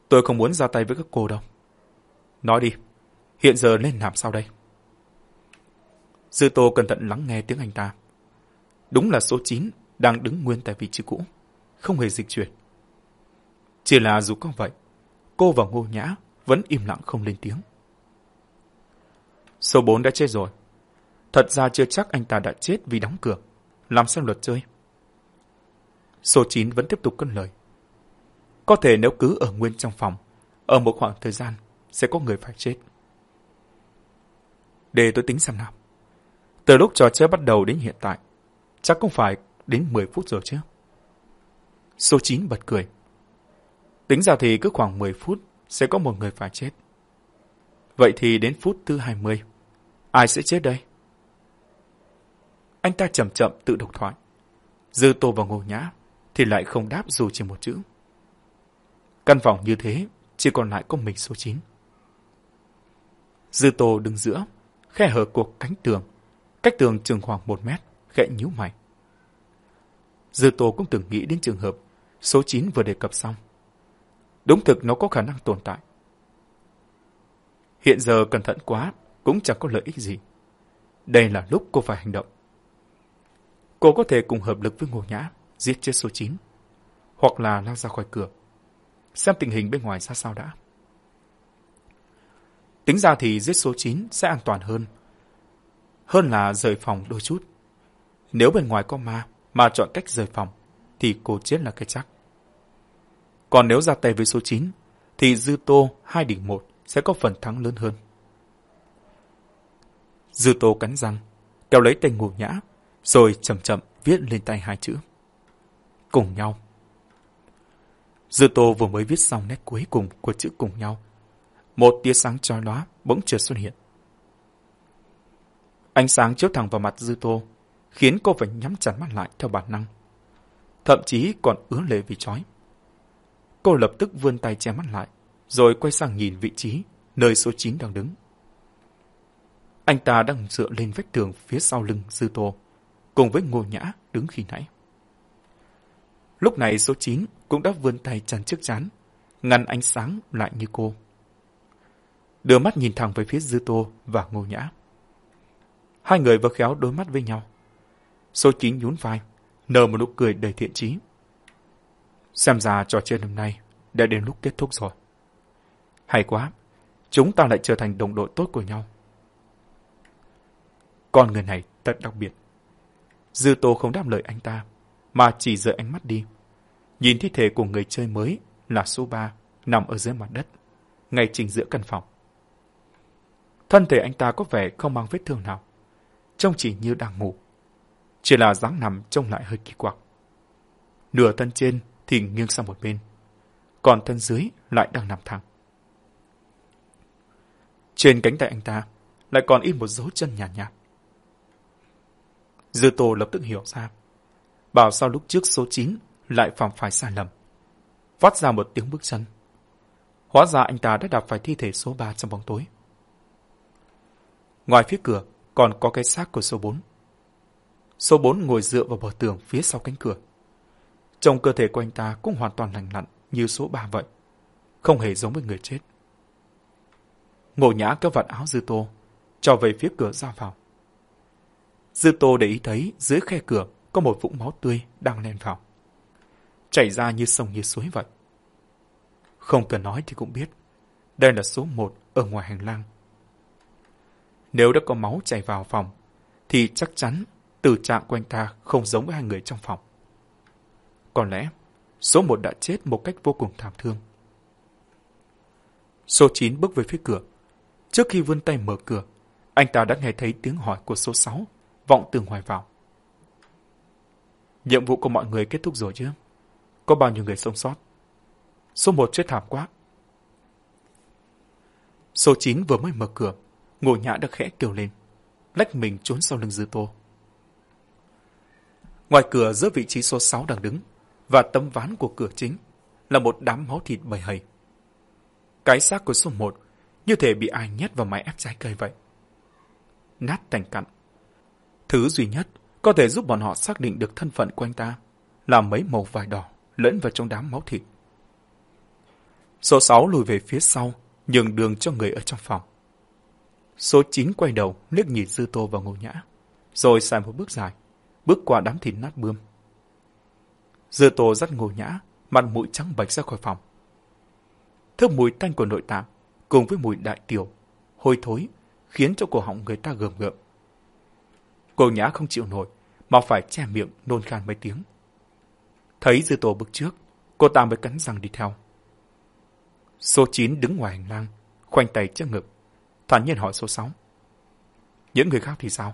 Tôi không muốn ra tay với các cô đâu. Nói đi, hiện giờ nên làm sao đây? Dư Tô cẩn thận lắng nghe tiếng anh ta. Đúng là số 9 đang đứng nguyên tại vị trí cũ, không hề dịch chuyển. Chỉ là dù có vậy, cô và Ngô Nhã vẫn im lặng không lên tiếng. Số 4 đã chết rồi. Thật ra chưa chắc anh ta đã chết vì đóng cửa. Làm sao luật chơi? Số 9 vẫn tiếp tục cân lời. Có thể nếu cứ ở nguyên trong phòng, ở một khoảng thời gian, sẽ có người phải chết. Để tôi tính xem nào. Từ lúc trò chơi bắt đầu đến hiện tại, chắc không phải đến 10 phút rồi chứ. Số 9 bật cười. Tính ra thì cứ khoảng 10 phút sẽ có một người phải chết. Vậy thì đến phút thứ 20, ai sẽ chết đây? Anh ta chậm chậm tự độc thoại. Dư tô vào ngô nhã thì lại không đáp dù chỉ một chữ. Căn phòng như thế, chỉ còn lại có mình số 9. Dư tô đứng giữa, khe hở cuộc cánh tường, cách tường chừng khoảng một mét, khẽ nhíu mày. Dư tô cũng từng nghĩ đến trường hợp số 9 vừa đề cập xong. Đúng thực nó có khả năng tồn tại. Hiện giờ cẩn thận quá, cũng chẳng có lợi ích gì. Đây là lúc cô phải hành động. Cô có thể cùng hợp lực với Ngô Nhã, giết chết số 9 hoặc là lao ra khỏi cửa xem tình hình bên ngoài ra sao đã. Tính ra thì giết số 9 sẽ an toàn hơn. Hơn là rời phòng đôi chút. Nếu bên ngoài có ma mà chọn cách rời phòng, thì cô chết là cái chắc. Còn nếu ra tay với số 9, thì Dư Tô 2 đỉnh 1 sẽ có phần thắng lớn hơn. Dư Tô cắn răng, kéo lấy tay ngủ nhã, rồi chậm chậm viết lên tay hai chữ. Cùng nhau. Dư Tô vừa mới viết xong nét cuối cùng của chữ cùng nhau. Một tia sáng chói lóa bỗng chợt xuất hiện. Ánh sáng chiếu thẳng vào mặt Dư Tô, khiến cô phải nhắm chặt mắt lại theo bản năng. Thậm chí còn ứa lệ vì chói. Cô lập tức vươn tay che mắt lại, rồi quay sang nhìn vị trí nơi số 9 đang đứng. Anh ta đang dựa lên vách tường phía sau lưng Dư Tô, cùng với Ngô Nhã đứng khi nãy. Lúc này số 9 cũng đã vươn tay chắn trước chán, ngăn ánh sáng lại như cô. Đưa mắt nhìn thẳng về phía Dư Tô và Ngô Nhã. Hai người vừa khéo đối mắt với nhau. Số 9 nhún vai, nở một nụ cười đầy thiện chí. Xem ra trò chơi hôm nay đã đến lúc kết thúc rồi. Hay quá, chúng ta lại trở thành đồng đội tốt của nhau. Con người này thật đặc biệt. Dư Tô không đáp lời anh ta, mà chỉ rời ánh mắt đi. Nhìn thi thể của người chơi mới là số 3 nằm ở dưới mặt đất, ngay chính giữa căn phòng. Thân thể anh ta có vẻ không mang vết thương nào, trông chỉ như đang ngủ. Chỉ là dáng nằm trông lại hơi kỳ quặc. Nửa thân trên thì nghiêng sang một bên, còn thân dưới lại đang nằm thẳng. Trên cánh tay anh ta lại còn in một dấu chân nhàn nhạt, nhạt. Dư Tô lập tức hiểu ra. Bảo sao lúc trước số 9 lại phạm phải sai lầm. phát ra một tiếng bước chân. Hóa ra anh ta đã đạp phải thi thể số 3 trong bóng tối. Ngoài phía cửa còn có cái xác của số 4. Số 4 ngồi dựa vào bờ tường phía sau cánh cửa. Trong cơ thể của anh ta cũng hoàn toàn lành lặn như số 3 vậy. Không hề giống với người chết. Ngộ nhã kéo vạt áo dư tô, cho về phía cửa ra vào. Dư tô để ý thấy dưới khe cửa có một vũng máu tươi đang len vào. Chảy ra như sông như suối vậy. Không cần nói thì cũng biết, đây là số một ở ngoài hành lang. Nếu đã có máu chảy vào phòng, thì chắc chắn từ trạng của anh ta không giống với hai người trong phòng. Có lẽ, số một đã chết một cách vô cùng thảm thương. Số 9 bước về phía cửa. Trước khi vươn tay mở cửa, anh ta đã nghe thấy tiếng hỏi của số 6 vọng từ ngoài vào. Nhiệm vụ của mọi người kết thúc rồi chứ? Có bao nhiêu người sống sót? Số 1 chết thảm quá. Số 9 vừa mới mở cửa, ngô nhã đã khẽ kêu lên, lách mình trốn sau lưng dư tô. Ngoài cửa giữa vị trí số 6 đang đứng, và tấm ván của cửa chính là một đám máu thịt bầy hầy. Cái xác của số 1 như thể bị ai nhét vào máy ép trái cây vậy. Nát thành cặn. Thứ duy nhất có thể giúp bọn họ xác định được thân phận của anh ta là mấy màu vải đỏ lẫn vào trong đám máu thịt. Số 6 lùi về phía sau, nhường đường cho người ở trong phòng. Số 9 quay đầu, liếc nhìn Dư Tô và Ngô Nhã, rồi xài một bước dài, bước qua đám thịt nát bươm. Dư Tô dắt Ngô Nhã, mặt mũi trắng bạch ra khỏi phòng. Thức mùi tanh của nội tạng cùng với mùi đại tiểu, hôi thối, khiến cho cổ họng người ta gờm gợm. Cô Nhã không chịu nổi, mà phải che miệng nôn khan mấy tiếng. Thấy Dư Tô bước trước, cô ta mới cắn răng đi theo. Số 9 đứng ngoài hành lang, khoanh tay trước ngực, thản nhiên hỏi số 6. Những người khác thì sao?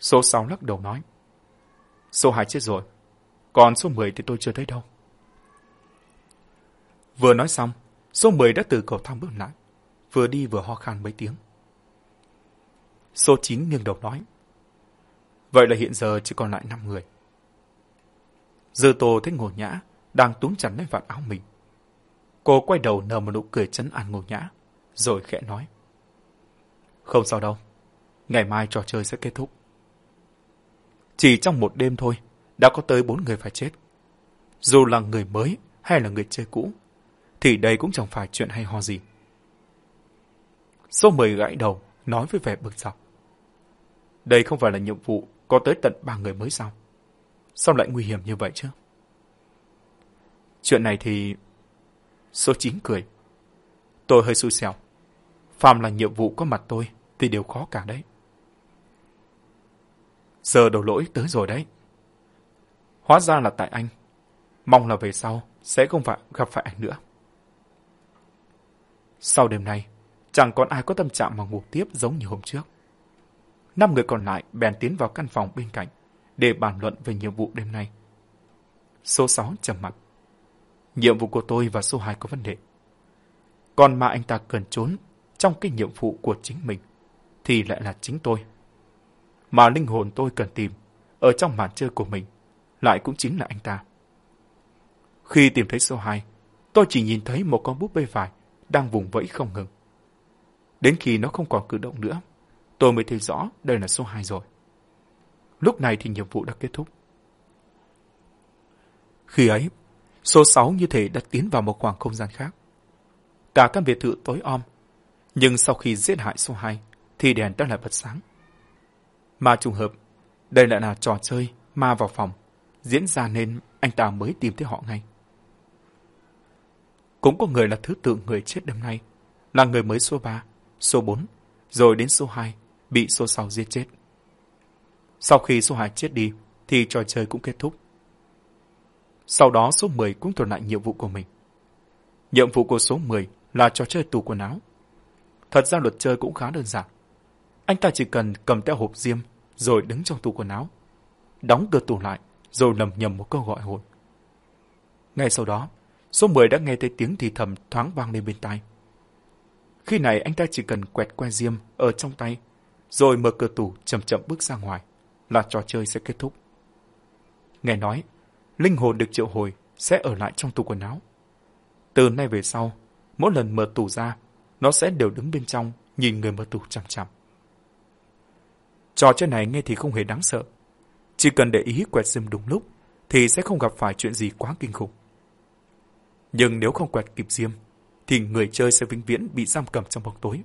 Số 6 lắc đầu nói. Số 2 chết rồi, còn số 10 thì tôi chưa thấy đâu. Vừa nói xong, số 10 đã từ cầu thang bước lại, vừa đi vừa ho khan mấy tiếng. Số 9 nghiêng đầu nói. Vậy là hiện giờ chỉ còn lại 5 người. Dư tô thấy ngô nhã, đang túm chặt lấy vạt áo mình. Cô quay đầu nở một nụ cười chấn an ngô nhã, rồi khẽ nói. Không sao đâu, ngày mai trò chơi sẽ kết thúc. Chỉ trong một đêm thôi, đã có tới bốn người phải chết. Dù là người mới hay là người chơi cũ, thì đây cũng chẳng phải chuyện hay ho gì. Số 10 gãi đầu, nói với vẻ bực dọc. Đây không phải là nhiệm vụ có tới tận ba người mới sao? Sao lại nguy hiểm như vậy chứ? Chuyện này thì... Số 9 cười. Tôi hơi xui xẻo. Phàm là nhiệm vụ có mặt tôi thì đều khó cả đấy. Giờ đầu lỗi tới rồi đấy. Hóa ra là tại anh. Mong là về sau sẽ không phải gặp phải anh nữa. Sau đêm nay, chẳng còn ai có tâm trạng mà ngủ tiếp giống như hôm trước. Năm người còn lại bèn tiến vào căn phòng bên cạnh để bàn luận về nhiệm vụ đêm nay. Số 6 trầm mặt. Nhiệm vụ của tôi và số 2 có vấn đề. Còn mà anh ta cần trốn trong cái nhiệm vụ của chính mình thì lại là chính tôi. Mà linh hồn tôi cần tìm ở trong màn chơi của mình lại cũng chính là anh ta. Khi tìm thấy số 2, tôi chỉ nhìn thấy một con búp bê vải đang vùng vẫy không ngừng. Đến khi nó không còn cử động nữa, tôi mới thấy rõ đây là số 2 rồi. Lúc này thì nhiệm vụ đã kết thúc. Khi ấy, số 6 như thể đã tiến vào một khoảng không gian khác. Cả căn biệt thự tối om, nhưng sau khi giết hại số 2, thì đèn đã lại bật sáng. Mà trùng hợp, đây lại là trò chơi ma vào phòng, diễn ra nên anh ta mới tìm thấy họ ngay. Cũng có người là thứ tự người chết đêm nay, là người mới số 3, số 4, rồi đến số 2, bị số 6 giết chết. Sau khi số 2 chết đi, thì trò chơi cũng kết thúc. Sau đó số 10 cũng thuật lại nhiệm vụ của mình. Nhiệm vụ của số 10 là trò chơi tù quần áo. Thật ra luật chơi cũng khá đơn giản. Anh ta chỉ cần cầm theo hộp diêm rồi đứng trong tủ quần áo. Đóng cửa tủ lại rồi lầm nhầm một câu gọi hồn. Ngay sau đó, số 10 đã nghe thấy tiếng thì thầm thoáng vang lên bên tai. Khi này anh ta chỉ cần quẹt que diêm ở trong tay, rồi mở cửa tủ chậm chậm bước ra ngoài, là trò chơi sẽ kết thúc. Nghe nói, linh hồn được triệu hồi sẽ ở lại trong tủ quần áo. Từ nay về sau, mỗi lần mở tủ ra, nó sẽ đều đứng bên trong nhìn người mở tủ chằm chằm. Trò chơi này nghe thì không hề đáng sợ. Chỉ cần để ý quẹt diêm đúng lúc, thì sẽ không gặp phải chuyện gì quá kinh khủng. Nhưng nếu không quẹt kịp diêm, thì người chơi sẽ vĩnh viễn bị giam cầm trong bóng tối.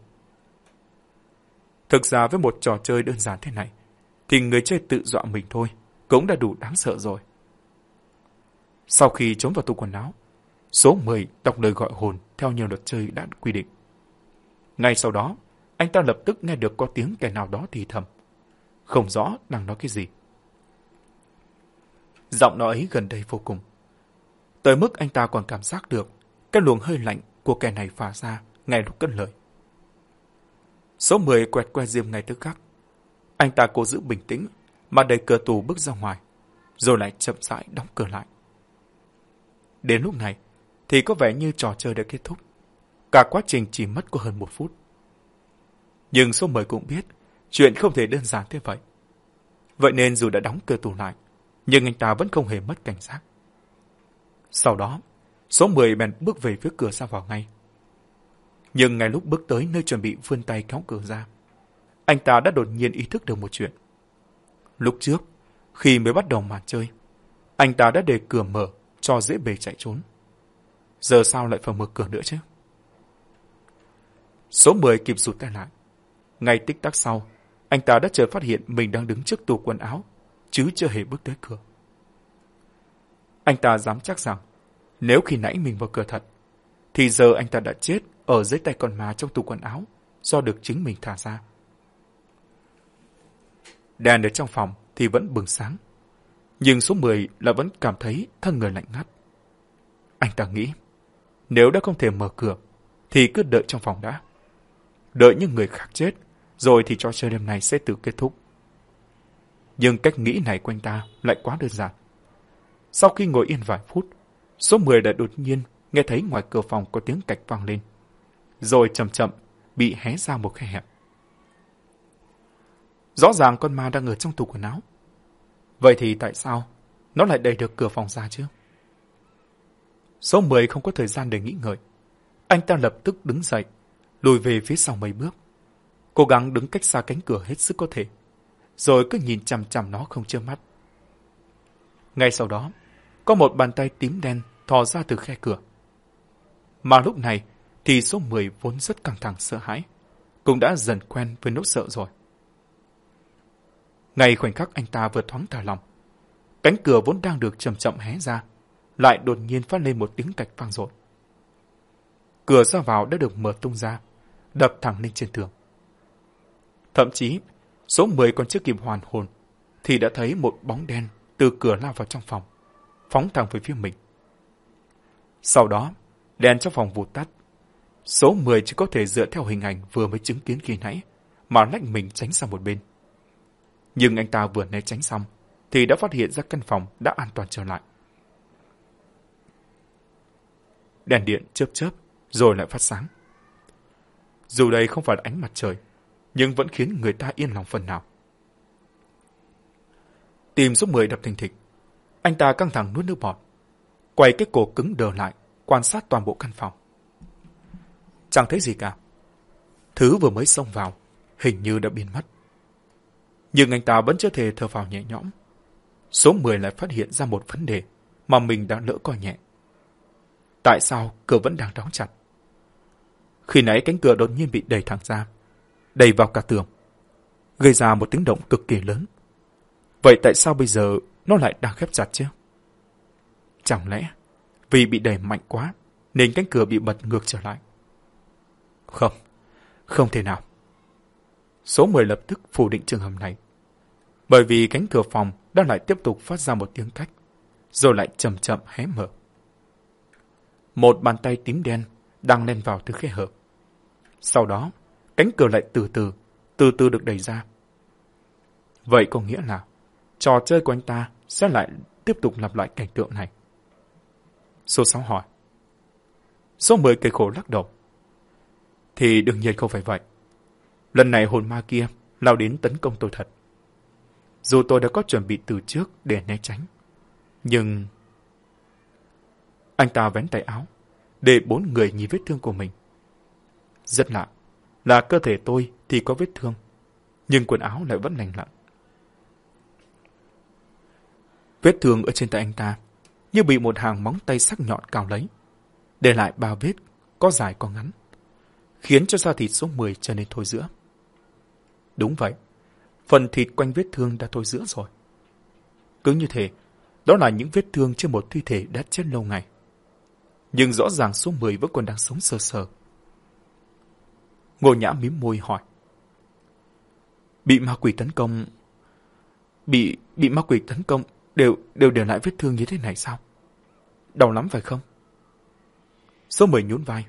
Thực ra với một trò chơi đơn giản thế này, thì người chơi tự dọa mình thôi, cũng đã đủ đáng sợ rồi. Sau khi trốn vào tủ quần áo, số 10 đọc lời gọi hồn theo nhiều luật chơi đã quy định. Ngay sau đó, anh ta lập tức nghe được có tiếng kẻ nào đó thì thầm. Không rõ đang nói cái gì. Giọng nói ấy gần đây vô cùng. Tới mức anh ta còn cảm giác được cái luồng hơi lạnh của kẻ này phả ra ngay lúc cất lời. Số 10 quẹt que diêm ngay tức khắc. Anh ta cố giữ bình tĩnh mà đẩy cửa tù bước ra ngoài, rồi lại chậm rãi đóng cửa lại. Đến lúc này thì có vẻ như trò chơi đã kết thúc. Cả quá trình chỉ mất có hơn một phút. Nhưng số 10 cũng biết chuyện không thể đơn giản thế vậy. Vậy nên dù đã đóng cửa tù lại, nhưng anh ta vẫn không hề mất cảnh giác. Sau đó, số 10 bèn bước về phía cửa ra vào ngay. Nhưng ngay lúc bước tới nơi chuẩn bị vươn tay kéo cửa ra, anh ta đã đột nhiên ý thức được một chuyện. Lúc trước, khi mới bắt đầu màn chơi, anh ta đã để cửa mở cho dễ bề chạy trốn. Giờ sao lại phải mở cửa nữa chứ? Số 10 kịp rụt tay lại. Ngay tích tắc sau, anh ta đã chợt phát hiện mình đang đứng trước tủ quần áo, chứ chưa hề bước tới cửa. Anh ta dám chắc rằng, nếu khi nãy mình vào cửa thật, thì giờ anh ta đã chết ở dưới tay con ma trong tủ quần áo do được chính mình thả ra. Đèn ở trong phòng thì vẫn bừng sáng, nhưng số 10 là vẫn cảm thấy thân người lạnh ngắt. Anh ta nghĩ, nếu đã không thể mở cửa, thì cứ đợi trong phòng đã. Đợi những người khác chết, rồi thì trò chơi đêm này sẽ tự kết thúc. Nhưng cách nghĩ này của anh ta lại quá đơn giản. Sau khi ngồi yên vài phút, số 10 đã đột nhiên nghe thấy ngoài cửa phòng có tiếng cạch vang lên. Rồi chậm chậm bị hé ra một khe hẹp. Rõ ràng con ma đang ở trong tủ quần áo. Vậy thì tại sao nó lại đẩy được cửa phòng ra chứ? Số 10 không có thời gian để nghĩ ngợi. Anh ta lập tức đứng dậy, lùi về phía sau mấy bước. Cố gắng đứng cách xa cánh cửa hết sức có thể. Rồi cứ nhìn chằm chằm nó không chớp mắt. Ngay sau đó, có một bàn tay tím đen thò ra từ khe cửa. Mà lúc này thì số 10 vốn rất căng thẳng sợ hãi, cũng đã dần quen với nỗi sợ rồi. Ngay khoảnh khắc anh ta vừa thoáng thả lòng, cánh cửa vốn đang được chậm chậm hé ra, lại đột nhiên phát lên một tiếng cạch vang dội. Cửa ra vào đã được mở tung ra, đập thẳng lên trên tường. Thậm chí, số 10 còn chưa kịp hoàn hồn, thì đã thấy một bóng đen từ cửa lao vào trong phòng, phóng thẳng về phía mình. Sau đó, đèn trong phòng vụt tắt. Số 10 chỉ có thể dựa theo hình ảnh vừa mới chứng kiến khi nãy, mà lách mình tránh sang một bên. Nhưng anh ta vừa né tránh xong, thì đã phát hiện ra căn phòng đã an toàn trở lại. Đèn điện chớp chớp, rồi lại phát sáng. Dù đây không phải là ánh mặt trời, nhưng vẫn khiến người ta yên lòng phần nào. Tìm số 10 đập thình thịch. Anh ta căng thẳng nuốt nước bọt. Quay cái cổ cứng đờ lại, quan sát toàn bộ căn phòng. Chẳng thấy gì cả. Thứ vừa mới xông vào, hình như đã biến mất. Nhưng anh ta vẫn chưa thể thở vào nhẹ nhõm. Số 10 lại phát hiện ra một vấn đề mà mình đã lỡ coi nhẹ. Tại sao cửa vẫn đang đóng chặt? Khi nãy cánh cửa đột nhiên bị đẩy thẳng ra, đẩy vào cả tường, gây ra một tiếng động cực kỳ lớn. Vậy tại sao bây giờ nó lại đang khép chặt chứ? Chẳng lẽ vì bị đẩy mạnh quá nên cánh cửa bị bật ngược trở lại? Không, không thể nào. Số 10 lập tức phủ định trường hợp này. Bởi vì cánh cửa phòng đang lại tiếp tục phát ra một tiếng cách, rồi lại chậm chậm hé mở. Một bàn tay tím đen đang len vào từ khe hở. Sau đó, cánh cửa lại từ từ, từ từ được đẩy ra. Vậy có nghĩa là trò chơi của anh ta sẽ lại tiếp tục lặp lại cảnh tượng này. Số 6 hỏi. Số 10 cây khổ lắc đầu. Thì đương nhiên không phải vậy. Lần này hồn ma kia lao đến tấn công tôi thật. Dù tôi đã có chuẩn bị từ trước để né tránh. Nhưng... Anh ta vén tay áo, để bốn người nhìn vết thương của mình. Rất lạ, là cơ thể tôi thì có vết thương, nhưng quần áo lại vẫn lành lặn. Vết thương ở trên tay anh ta, như bị một hàng móng tay sắc nhọn cào lấy, để lại ba vết, có dài có ngắn, khiến cho da thịt số 10 trở nên thôi giữa. Đúng vậy, phần thịt quanh vết thương đã thôi giữa rồi. Cứ như thế, đó là những vết thương trên một thi thể đã chết lâu ngày. Nhưng rõ ràng số 10 vẫn còn đang sống sờ sờ. Ngô Nhã mím môi hỏi. Bị ma quỷ tấn công... Bị bị ma quỷ tấn công đều đều để lại vết thương như thế này sao? Đau lắm phải không? Số 10 nhún vai.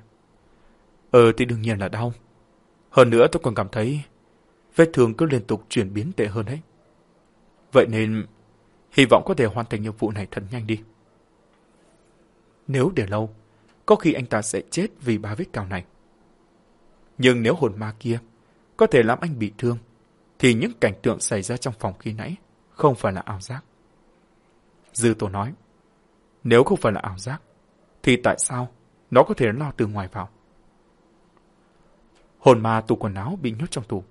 Ờ thì đương nhiên là đau. Hơn nữa tôi còn cảm thấy vết thương cứ liên tục chuyển biến tệ hơn đấy. Vậy nên, hy vọng có thể hoàn thành nhiệm vụ này thật nhanh đi. Nếu để lâu, có khi anh ta sẽ chết vì ba vết cào này. Nhưng nếu hồn ma kia có thể làm anh bị thương, thì những cảnh tượng xảy ra trong phòng khi nãy không phải là ảo giác. Dư Tô nói, nếu không phải là ảo giác, thì tại sao nó có thể lo từ ngoài vào? Hồn ma tủ quần áo bị nhốt trong tủ.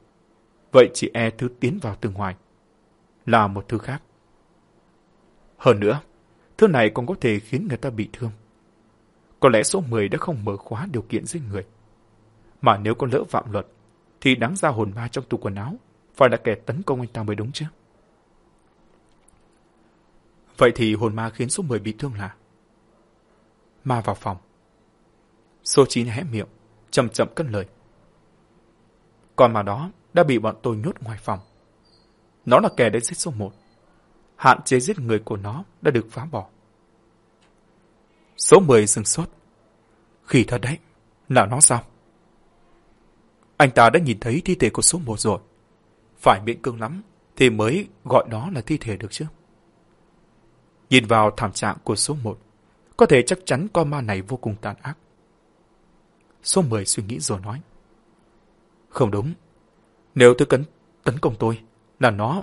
Vậy chỉ e thứ tiến vào từ ngoài là một thứ khác. Hơn nữa, thứ này còn có thể khiến người ta bị thương. Có lẽ số 10 đã không mở khóa điều kiện giết người. Mà nếu có lỡ phạm luật, thì đáng ra hồn ma trong tủ quần áo phải là kẻ tấn công anh ta mới đúng chứ. Vậy thì hồn ma khiến số 10 bị thương là? Ma vào phòng. Số 9 hé miệng, chậm chậm cất lời. Còn mà đó đã bị bọn tôi nhốt ngoài phòng. Nó là kẻ đến giết số 1. Hạn chế giết người của nó đã được phá bỏ. Số 10 dừng sốt. Khỉ thật đấy, là nó sao? Anh ta đã nhìn thấy thi thể của số 1 rồi. Phải miệng cương lắm thì mới gọi đó là thi thể được chứ. Nhìn vào thảm trạng của số 1, có thể chắc chắn con ma này vô cùng tàn ác. Số 10 suy nghĩ rồi nói. Không đúng. Nếu thứ cấn tấn công tôi là nó,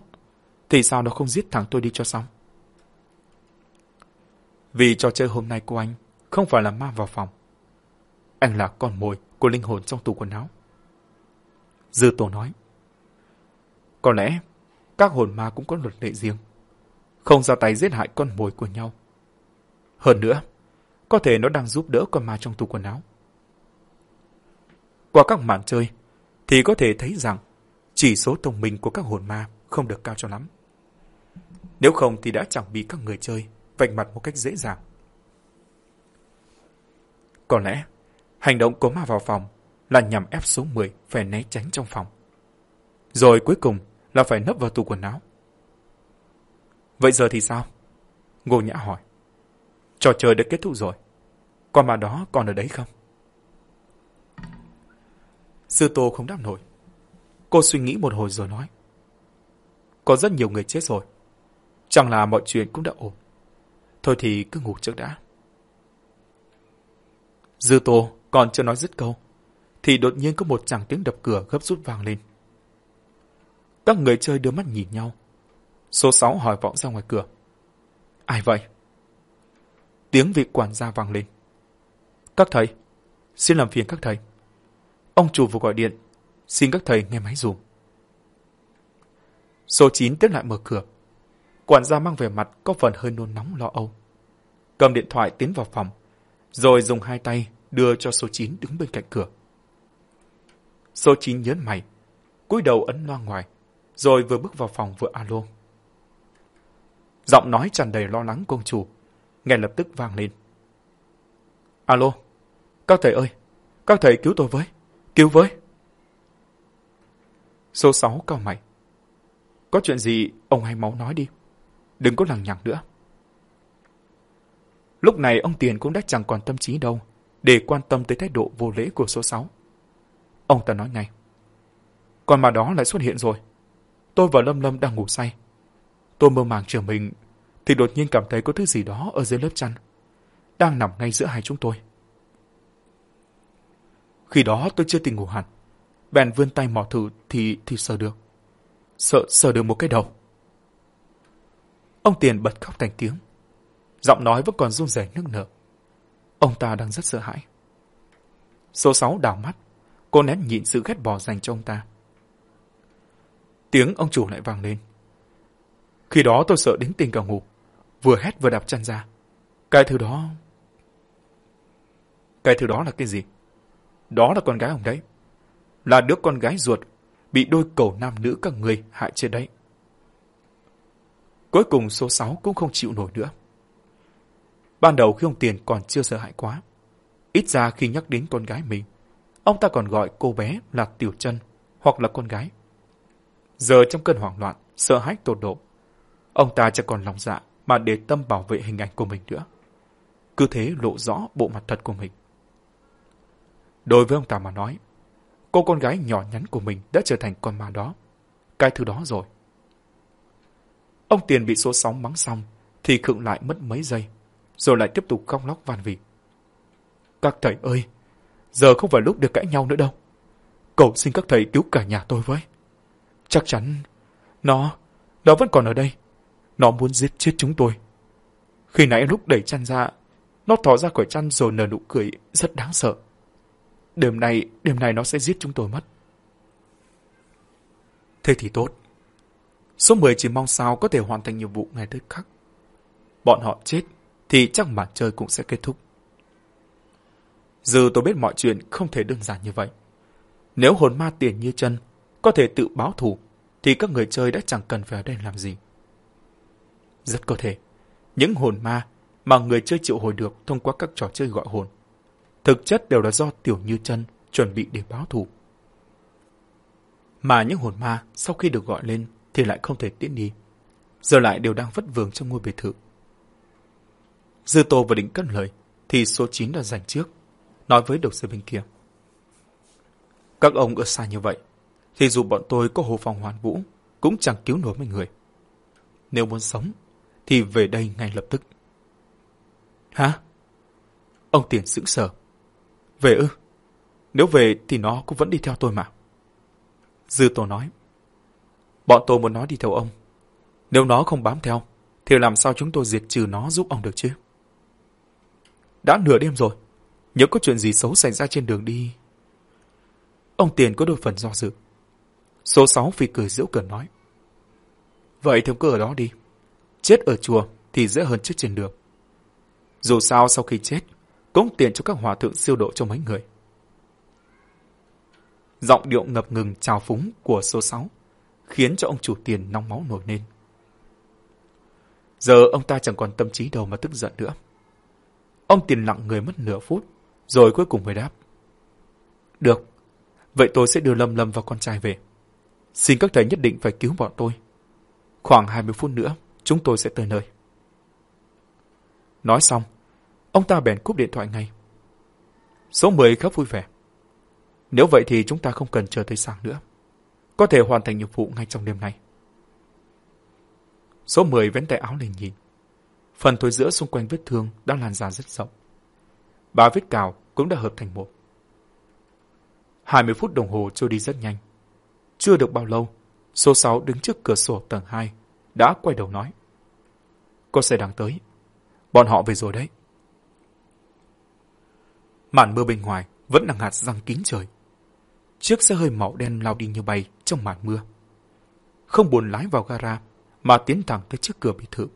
thì sao nó không giết thằng tôi đi cho xong? Vì trò chơi hôm nay của anh không phải là ma vào phòng. Anh là con mồi của linh hồn trong tủ quần áo. Dư Tô nói. Có lẽ các hồn ma cũng có luật lệ riêng. Không ra tay giết hại con mồi của nhau. Hơn nữa, có thể nó đang giúp đỡ con ma trong tủ quần áo. Qua các màn chơi, thì có thể thấy rằng chỉ số thông minh của các hồn ma không được cao cho lắm. Nếu không thì đã chẳng bị các người chơi vạch mặt một cách dễ dàng. Có lẽ, hành động của ma vào phòng là nhằm ép số 10 phải né tránh trong phòng. Rồi cuối cùng là phải nấp vào tủ quần áo. Vậy giờ thì sao? Ngô Nhã hỏi. Trò chơi đã kết thúc rồi. Con mà đó còn ở đấy không? Sư Tô không đáp nổi. Cô suy nghĩ một hồi rồi nói. Có rất nhiều người chết rồi. Chẳng là mọi chuyện cũng đã ổn. Thôi thì cứ ngủ trước đã. Dư Tô còn chưa nói dứt câu, thì đột nhiên có một tràng tiếng đập cửa gấp rút vang lên. Các người chơi đưa mắt nhìn nhau. Số 6 hỏi vọng ra ngoài cửa. Ai vậy? Tiếng vị quản gia vang lên. Các thầy, xin làm phiền các thầy. Ông chủ vừa gọi điện, xin các thầy nghe máy dùm. Số 9 tiếp lại mở cửa. Quản gia mang về mặt có phần hơi nôn nóng lo âu. Cầm điện thoại tiến vào phòng, rồi dùng hai tay đưa cho số 9 đứng bên cạnh cửa. Số 9 nhớn mày, cúi đầu ấn loa ngoài, rồi vừa bước vào phòng vừa alo. Giọng nói tràn đầy lo lắng công chủ, ngay lập tức vang lên. Alo, các thầy ơi, các thầy cứu tôi với, cứu với. Số 6 cao mày. Có chuyện gì ông hay máu nói đi, đừng có lằng nhằng nữa. Lúc này ông Tiền cũng đã chẳng còn tâm trí đâu để quan tâm tới thái độ vô lễ của số 6. Ông ta nói ngay. Còn mà đó lại xuất hiện rồi. Tôi và Lâm Lâm đang ngủ say. Tôi mơ màng trở mình thì đột nhiên cảm thấy có thứ gì đó ở dưới lớp chăn. Đang nằm ngay giữa hai chúng tôi. Khi đó tôi chưa tỉnh ngủ hẳn. Bèn vươn tay mò thử thì thì sờ được. Sợ sờ được một cái đầu. Ông Tiền bật khóc thành tiếng. Giọng nói vẫn còn run rẩy nức nở. Ông ta đang rất sợ hãi. Số 6 đảo mắt, cô nén nhịn sự ghét bỏ dành cho ông ta. Tiếng ông chủ lại vang lên. Khi đó tôi sợ đến tình cả ngủ, vừa hét vừa đạp chân ra. Cái thứ đó... Cái thứ đó là cái gì? Đó là con gái ông đấy. Là đứa con gái ruột, bị đôi cầu nam nữ các người hại chết đấy. Cuối cùng số 6 cũng không chịu nổi nữa. Ban đầu khi ông Tiền còn chưa sợ hãi quá. Ít ra khi nhắc đến con gái mình, ông ta còn gọi cô bé là Tiểu chân hoặc là con gái. Giờ trong cơn hoảng loạn, sợ hãi tột độ, ông ta chẳng còn lòng dạ mà để tâm bảo vệ hình ảnh của mình nữa. Cứ thế lộ rõ bộ mặt thật của mình. Đối với ông ta mà nói, cô con gái nhỏ nhắn của mình đã trở thành con ma đó. Cái thứ đó rồi. Ông Tiền bị số sóng mắng xong thì khựng lại mất mấy giây rồi lại tiếp tục khóc lóc van vỉ. Các thầy ơi, giờ không phải lúc được cãi nhau nữa đâu. Cầu xin các thầy cứu cả nhà tôi với. Chắc chắn, nó, nó vẫn còn ở đây. Nó muốn giết chết chúng tôi. Khi nãy lúc đẩy chăn ra, nó thỏ ra khỏi chăn rồi nở nụ cười rất đáng sợ. Đêm nay, đêm nay nó sẽ giết chúng tôi mất. Thế thì tốt. Số 10 chỉ mong sao có thể hoàn thành nhiệm vụ ngày tới khắc. Bọn họ chết thì chắc màn chơi cũng sẽ kết thúc giờ tôi biết mọi chuyện không thể đơn giản như vậy. Nếu hồn ma tiền như chân có thể tự báo thù, thì các người chơi đã chẳng cần phải ở đây làm gì. Rất có thể, những hồn ma mà người chơi triệu hồi được thông qua các trò chơi gọi hồn, thực chất đều là do tiểu như chân chuẩn bị để báo thù. Mà những hồn ma sau khi được gọi lên thì lại không thể tiễn đi, giờ lại đều đang vất vưởng trong ngôi biệt thự. Dư Tô vừa định cất lời, thì số 9 đã giành trước, nói với đầu sư bên kia. Các ông ở xa như vậy, thì dù bọn tôi có hồ phòng hoàn vũ, cũng chẳng cứu nổi mấy người. Nếu muốn sống, thì về đây ngay lập tức. Hả? Ông Tiền sững sờ. Về ư? Nếu về thì nó cũng vẫn đi theo tôi mà. Dư Tô nói. Bọn tôi muốn nó đi theo ông. Nếu nó không bám theo, thì làm sao chúng tôi diệt trừ nó giúp ông được chứ? Đã nửa đêm rồi. Nếu có chuyện gì xấu xảy ra trên đường đi... Ông Tiền có đôi phần do dự. Số 6 phi cười giễu cợt nói. Vậy thì cứ ở đó đi. Chết ở chùa thì dễ hơn chết trên đường. Dù sao sau khi chết, cũng tiền cho các hòa thượng siêu độ cho mấy người. Giọng điệu ngập ngừng trào phúng của số 6 khiến cho ông chủ tiền nóng máu nổi lên. Giờ ông ta chẳng còn tâm trí đâu mà tức giận nữa. Ông tiền lặng người mất nửa phút, rồi cuối cùng mới đáp. Được, Vậy tôi sẽ đưa Lâm Lâm và con trai về. Xin các thầy nhất định phải cứu bọn tôi. Khoảng 20 phút nữa, chúng tôi sẽ tới nơi. Nói xong, ông ta bèn cúp điện thoại ngay. Số 10 khá vui vẻ. Nếu vậy thì chúng ta không cần chờ tới sáng nữa. Có thể hoàn thành nhiệm vụ ngay trong đêm nay. Số 10 vén tay áo lên nhìn. Phần thối giữa xung quanh vết thương đang lan ra rất rộng. Ba vết cào cũng đã hợp thành một. 20 phút đồng hồ trôi đi rất nhanh. Chưa được bao lâu, số 6 đứng trước cửa sổ tầng 2, đã quay đầu nói. Có xe đang tới. Bọn họ về rồi đấy. Màn mưa bên ngoài vẫn đang hạt răng kín trời. Chiếc xe hơi màu đen lao đi như bay trong màn mưa. Không buồn lái vào gara, mà tiến thẳng tới trước cửa biệt thự.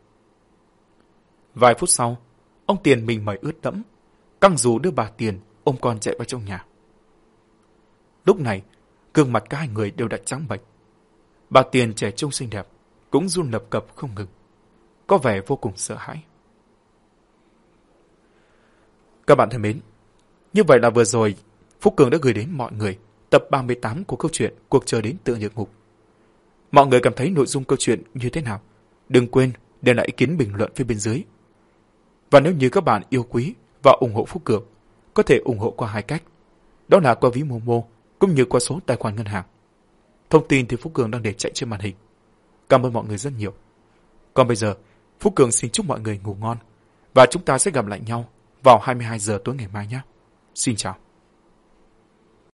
Vài phút sau, ông Tiền mình mày ướt đẫm, căng dù đưa bà Tiền ôm con chạy vào trong nhà. Lúc này, gương mặt cả hai người đều đã trắng bệch. Bà Tiền trẻ trông xinh đẹp, cũng run lập cập không ngừng. Có vẻ vô cùng sợ hãi. Các bạn thân mến, như vậy là vừa rồi, Phúc Cường đã gửi đến mọi người tập 38 của câu chuyện Cuộc chờ đến tựa nhược ngục. Mọi người cảm thấy nội dung câu chuyện như thế nào? Đừng quên để lại ý kiến bình luận phía bên dưới. Và nếu như các bạn yêu quý và ủng hộ Phúc Cường, có thể ủng hộ qua hai cách. Đó là qua ví Momo cũng như qua số tài khoản ngân hàng. Thông tin thì Phúc Cường đang để chạy trên màn hình. Cảm ơn mọi người rất nhiều. Còn bây giờ, Phúc Cường xin chúc mọi người ngủ ngon và chúng ta sẽ gặp lại nhau vào 22 giờ tối ngày mai nhé. Xin chào.